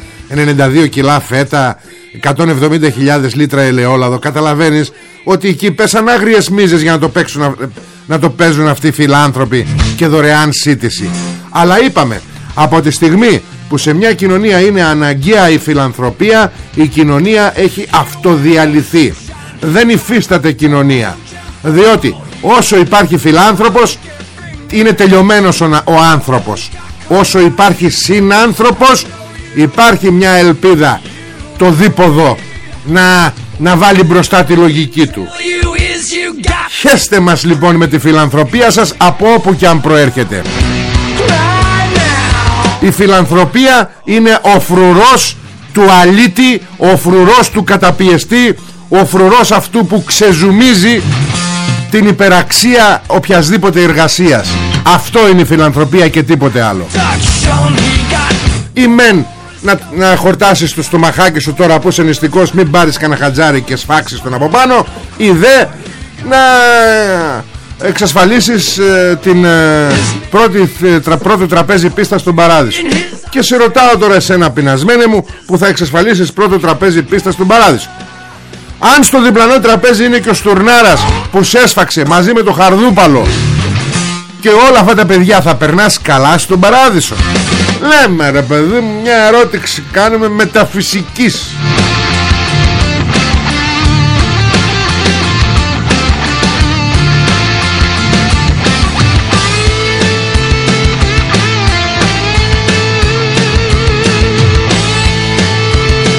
92 κιλά φέτα 170.000 λίτρα ελαιόλαδο. Καταλαβαίνεις ότι εκεί πέσαν άγριες μίζες Για να το, παίξουν, να το παίζουν αυτοί οι φιλάνθρωποι Και δωρεάν σύντηση. Αλλά είπαμε από τη στιγμή που σε μια κοινωνία είναι αναγκαία η φιλανθρωπία Η κοινωνία έχει αυτοδιαλυθεί. Δεν υφίσταται κοινωνία. Διότι όσο υπάρχει φιλάνθρωπος είναι τελειωμένος ο, ο άνθρωπος όσο υπάρχει συνάνθρωπος υπάρχει μια ελπίδα το δίποδο να, να βάλει μπροστά τη λογική του. Χέστε μας λοιπόν με τη φιλανθρωπία σας από όπου και αν προέρχεται. Η φιλανθρωπία είναι ο φρουρός του αλήτη Ο φρουρός του καταπιεστή Ο φρουρός αυτού που ξεζουμίζει την υπεραξία οποιασδήποτε εργασίας αυτό είναι η φιλανθρωπία και τίποτε άλλο. Ή μεν να, να χορτάσεις το στομαχάκι σου τώρα που είσαι νηστικός μην πάρεις κανένα χατζάρι και σφάξεις τον από πάνω ή δε να εξασφαλίσεις ε, την ε, πρώτη, ε, τρα, πρώτο τραπέζι πίστα στον Παράδεισο. Και σε ρωτάω τώρα εσένα πεινασμένε μου που θα εξασφαλίσεις πρώτο τραπέζι πίστα στον Παράδεισο. Αν στο διπλανό τραπέζι είναι και ο Στουρνάρας που σέσφαξε μαζί με το Χαρδούπαλο και όλα αυτά τα παιδιά θα περνάς καλά στον παράδεισο. Λέμε ρε παιδί μου μια ερώτηση κάνουμε μεταφυσικής.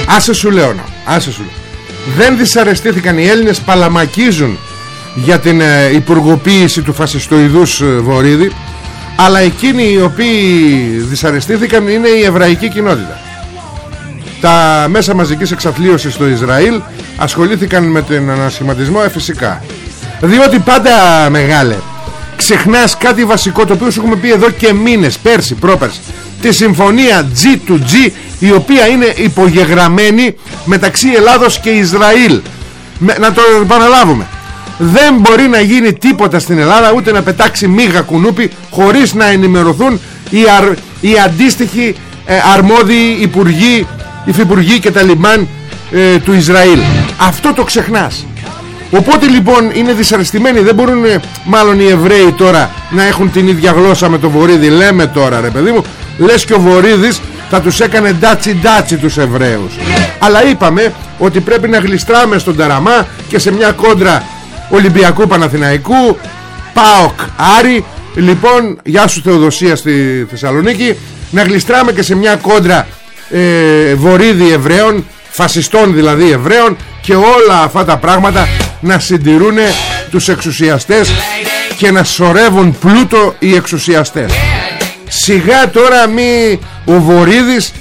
Άσε σου λέω να, άσε σου. Λέω δεν δυσαρεστήθηκαν οι Έλληνες παλαμακίζουν για την ε, υπουργοποίηση του φασιστοειδούς ε, Βορύδη αλλά εκείνοι οι οποίοι δυσαρεστήθηκαν είναι η εβραϊκή κοινότητα. Τα μέσα μαζικής εξαθλίωσης στο Ισραήλ ασχολήθηκαν με τον ανασχηματισμό ε, φυσικά. Διότι πάντα μεγάλε ξεχνάς κάτι βασικό το οποίο σου έχουμε πει εδώ και μήνες πέρσι, πρόπερσι. Τη συμφωνία G2G η οποία είναι υπογεγραμμένη μεταξύ Ελλάδος και Ισραήλ. Να το επαναλάβουμε δεν μπορεί να γίνει τίποτα στην Ελλάδα ούτε να πετάξει μίγα κουνούπι χωρίς να ενημερωθούν οι, αρ, οι αντίστοιχοι ε, αρμόδιοι υπουργοί υφυπουργοί και τα λιμάν ε, του Ισραήλ. Αυτό το ξεχνάς. Οπότε λοιπόν είναι δυσαρεστημένοι. Δεν μπορούν ε, μάλλον οι Εβραίοι τώρα να έχουν την ίδια γλώσσα με το Βορύδι λέμε τώρα ρε παιδί μου λες και ο Βορύδης θα τους έκανε νταχτιρντί τους Εβραίους. Αλλά είπαμε ότι πρέπει να γλιστράμε στον Ταραμά και σε μια κόντρα Ολυμπιακού Παναθηναϊκού ΠΑΟΚ Άρη. Λοιπόν γεια σου Θεοδοσία στη Θεσσαλονίκη. Να γλιστράμε και σε μια κόντρα ε, Βορίδη Εβραίων φασιστών δηλαδή Εβραίων και όλα αυτά τα πράγματα να συντηρούν τους εξουσιαστές και να σωρεύουν πλούτο οι εξουσιαστές. Σιγά τώρα μη ο Βορύδης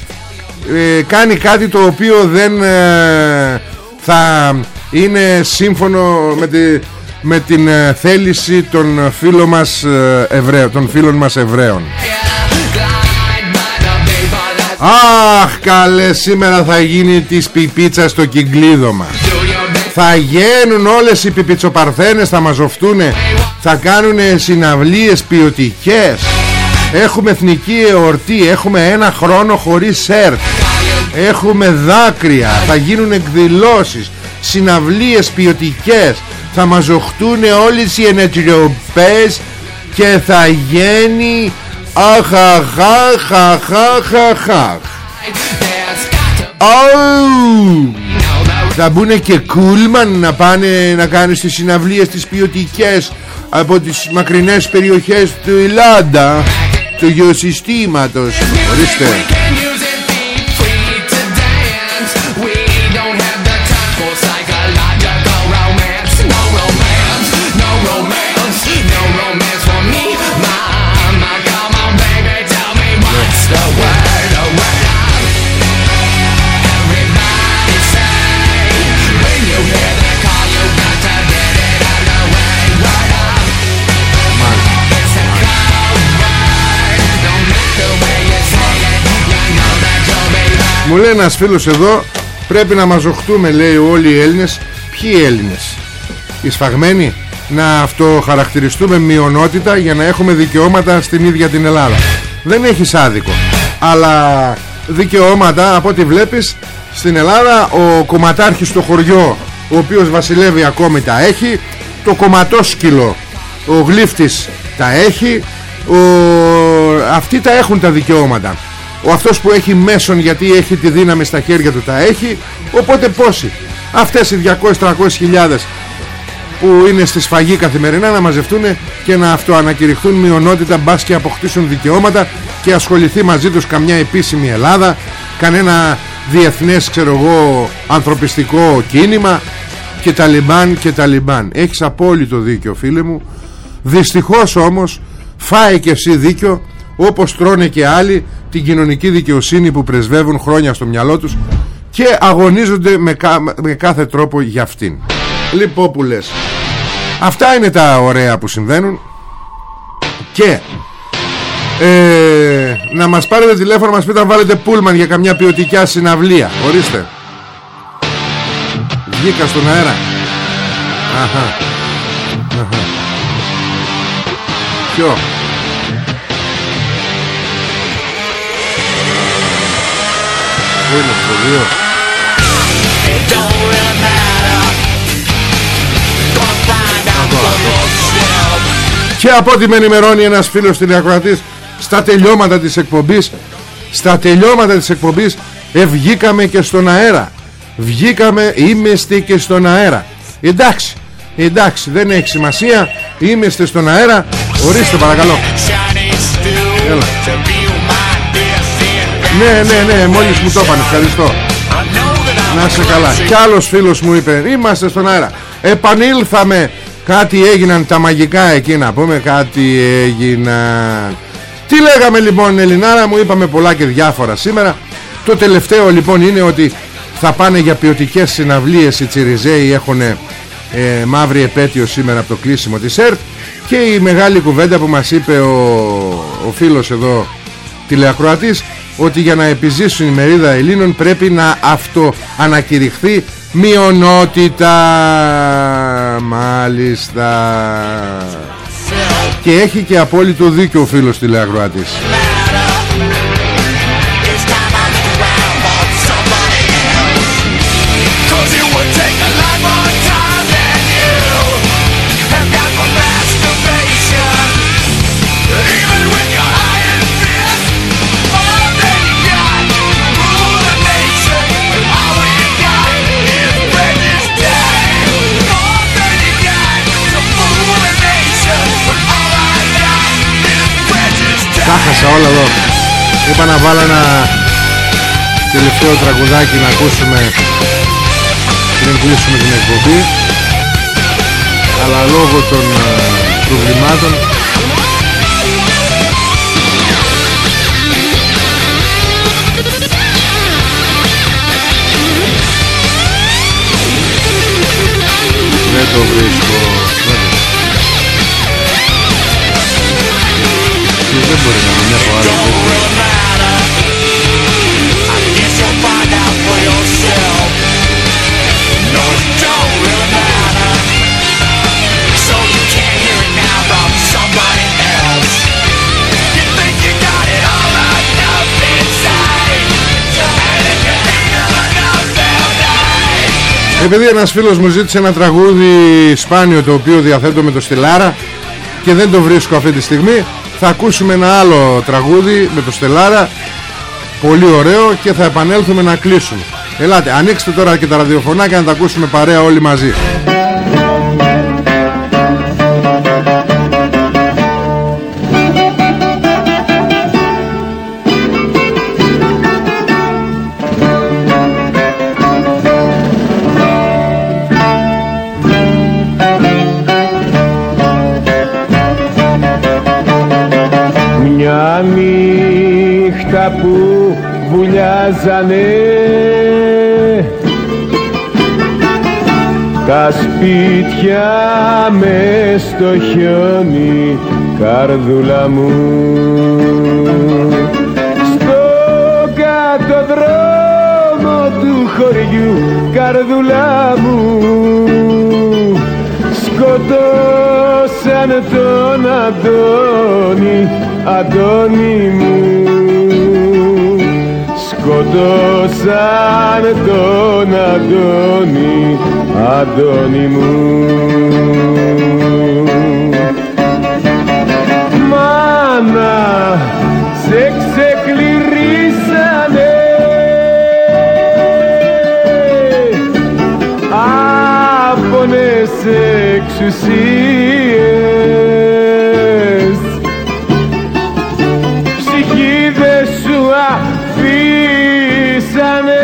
ε, κάνει κάτι το οποίο δεν ε, θα είναι σύμφωνο με, τη, με την ε, θέληση των φίλων μας ε, Εβραίων, των φίλων μας Εβραίων. Αχ καλέ σήμερα θα γίνει της πιπίτσα στο κυκλίδωμα Θα γίνουν όλες οι πιπιτσοπαρθένες Θα μαζοφτούνε Θα κάνουν συναυλίες ποιοτικές. Έχουμε εθνική εορτή Έχουμε ένα χρόνο χωρίς σερτ Έχουμε δάκρυα Θα γίνουν εκδηλώσεις Συναυλίες ποιοτικές. Θα μαζοχτούν όλες οι ενετριοπές Και θα γίνει Αχ, αχ, αχ, αχ, αχ, αχ, Θα μπουνε και κούλμαν να πάνε να κάνουν στις συναυλίες τις ποιοτικές από τις μακρινές περιοχές του Ελλάδα του γεωσυστήματος. Ορίστε Μου λέει ένας φίλος εδώ Πρέπει να μαζοχτούμε λέει όλοι οι Έλληνες. Ποιοι Έλληνες; Οι σφαγμένοι; Να αυτοχαρακτηριστούμε μειονότητα Για να έχουμε δικαιώματα στην ίδια την Ελλάδα. Δεν έχεις άδικο. Αλλά δικαιώματα από ό,τι βλέπεις Στην Ελλάδα ο κομματάρχης στο χωριό Ο οποίος βασιλεύει ακόμη τα έχει. Το κομματόσκυλο Ο γλύφτης τα έχει. Ο... Αυτοί τα έχουν τα δικαιώματα ο αυτός που έχει μέσον γιατί έχει τη δύναμη στα χέρια του τα έχει οπότε πόσοι. Αυτές οι 200-300 χιλιάδες που είναι στη σφαγή καθημερινά να μαζευτούν και να αυτοανακηρυχθούν μειονότητα μπας και αποκτήσουν δικαιώματα και ασχοληθεί μαζί τους καμιά επίσημη Ελλάδα κανένα διεθνές ξέρω εγώ ανθρωπιστικό κίνημα και τα λιμπάν και τα λιμπάν. Έχεις απόλυτο δίκιο φίλε μου. Δυστυχώς όμως φάει και εσύ δίκιο όπως τρώνε και άλλοι την κοινωνική δικαιοσύνη που πρεσβεύουν χρόνια στο μυαλό τους και αγωνίζονται με, με κάθε τρόπο για αυτήν. Λοιπόν που λες. Αυτά είναι τα ωραία που συμβαίνουν. Και ε, να μας πάρετε τηλέφωνο μας πείτε να βάλετε πούλμαν για καμιά ποιοτικιά συναυλία. Ορίστε. Βγήκα στον αέρα. Αχα. Αχα. Ποιο; Πού είναι στο 2 Και από ό,τι με ενημερώνει ένας φίλος τηλεακροατής Στα τελειώματα της εκπομπής Στα τελειώματα της εκπομπής Ευγήκαμε και στον αέρα. Βγήκαμε Είμαστε και στον αέρα. Εντάξει Εντάξει δεν έχει σημασία. Είμαστε στον αέρα. Ορίστε παρακαλώ. Έλα ναι, ναι, ναι, μόλις μου το είπαν, ευχαριστώ. Να σε καλά. Κι άλλος φίλος μου είπε, είμαστε στον αέρα. Επανήλθαμε. Κάτι έγιναν τα μαγικά εκεί να πούμε, κάτι έγιναν. Τι λέγαμε λοιπόν Ελληνάρα μου, είπαμε πολλά και διάφορα σήμερα. Το τελευταίο λοιπόν είναι ότι θα πάνε για ποιοτικές συναυλίες οι Τσιριζέοι έχουν ε, μαύρη επέτειο σήμερα από το κλείσιμο της ΕΡΤ και η μεγάλη κουβέντα που μας είπε ο, ο φίλος εδώ τηλεακροατής ότι για να επιζήσουν η μερίδα Ελλήνων πρέπει να αυτοανακηρυχθεί μειονότητα. Μάλιστα. Και έχει και απόλυτο δίκιο ο φίλος τηλεακροατής Είπα να βάλω ένα τελευταίο τραγουδάκι να ακούσουμε πριν κλείσουμε την εκπομπή. Αλλά λόγω των ε, προβλημάτων Επειδή ένας φίλος μου ζήτησε ένα τραγούδι σπάνιο το οποίο διαθέτω με το Στελάρα και δεν το βρίσκω αυτή τη στιγμή. Θα ακούσουμε ένα άλλο τραγούδι με το Στελάρα πολύ ωραίο και θα επανέλθουμε να κλείσουμε. Ελάτε ανοίξτε τώρα και τα ραδιοφωνάκια να τα ακούσουμε παρέα όλοι μαζί βουλιάζανε τα σπίτια με στο χιόνι καρδούλα μου. Στο κάτω δρόμο του χωριού καρδούλα μου. Σκοτώσαν τον Αντώνη Αντώνη μου σκοτώσαν τον Αντώνη Αντώνη μου. Μάνα σε ξεκληρίσανε. Άπονες εξουσίες Düşeni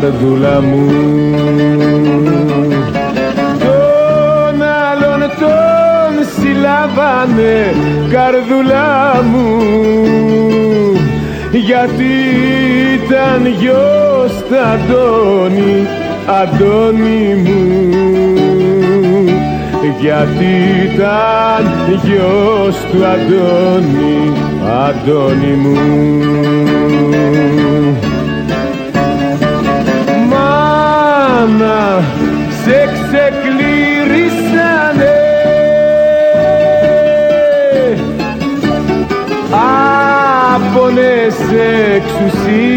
καρδούλα μου. Τον άλλον τον συλλάβανε καρδούλα μου. Γιατί ήταν γιος του Αντώνη, Αντώνη μου. Γιατί ήταν γιος του Αντώνη, Αντώνη μου Μάνα, σε ξεκληρίσανε. Άπονες εξουσίες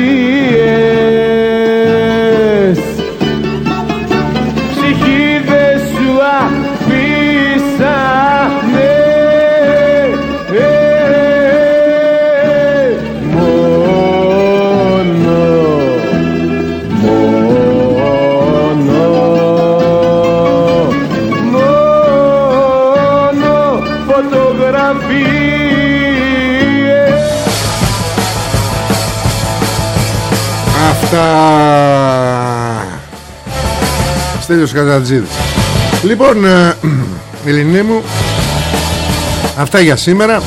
Αυτά. Στέλιος Κατατζίδης Λοιπόν ε, Ελληνί μου Αυτά για σήμερα.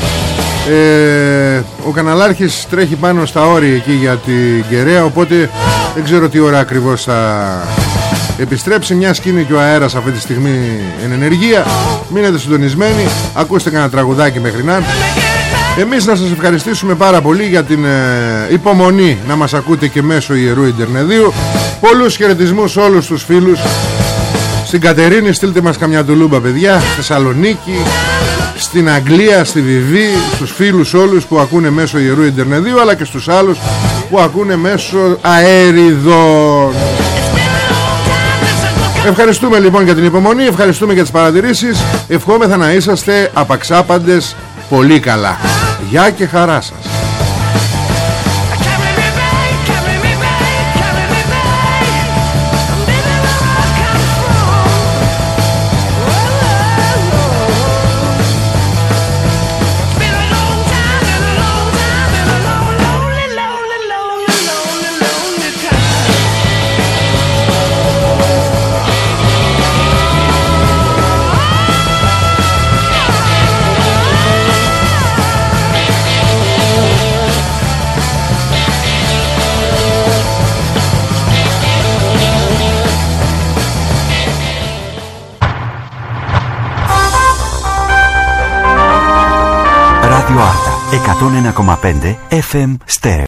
Ε, Ο καναλάρχης τρέχει πάνω στα όρια εκεί για την Κεραία Οπότε δεν ξέρω τι ώρα ακριβώς θα επιστρέψει. Μια σκηνή και ο αέρας αυτή τη στιγμή εν ενεργεία. Μείνετε συντονισμένοι. Ακούστε κανένα τραγουδάκι μέχρι να έρθει. Εμείς να σας ευχαριστήσουμε πάρα πολύ για την ε, υπομονή να μας ακούτε και μέσω Ιερού Ιντερνεδίου. Πολλούς χαιρετισμούς σε όλους τους φίλους. Στην Κατερίνη στείλτε μας καμιά τουλούμπα παιδιά. Στη Θεσσαλονίκη Στην Αγγλία, στη Βιβή Στους φίλους όλους που ακούνε μέσω Ιερού Ιντερνεδίου Αλλά και στους άλλους που ακούνε μέσω αέριδων Ευχαριστούμε λοιπόν για την υπομονή Ευχαριστούμε για τις παρατηρήσεις. Ευχόμεθα να είσαστε απαξάπαντες πολύ καλά Γεια και χαρά σας 101,5 FM Stereo.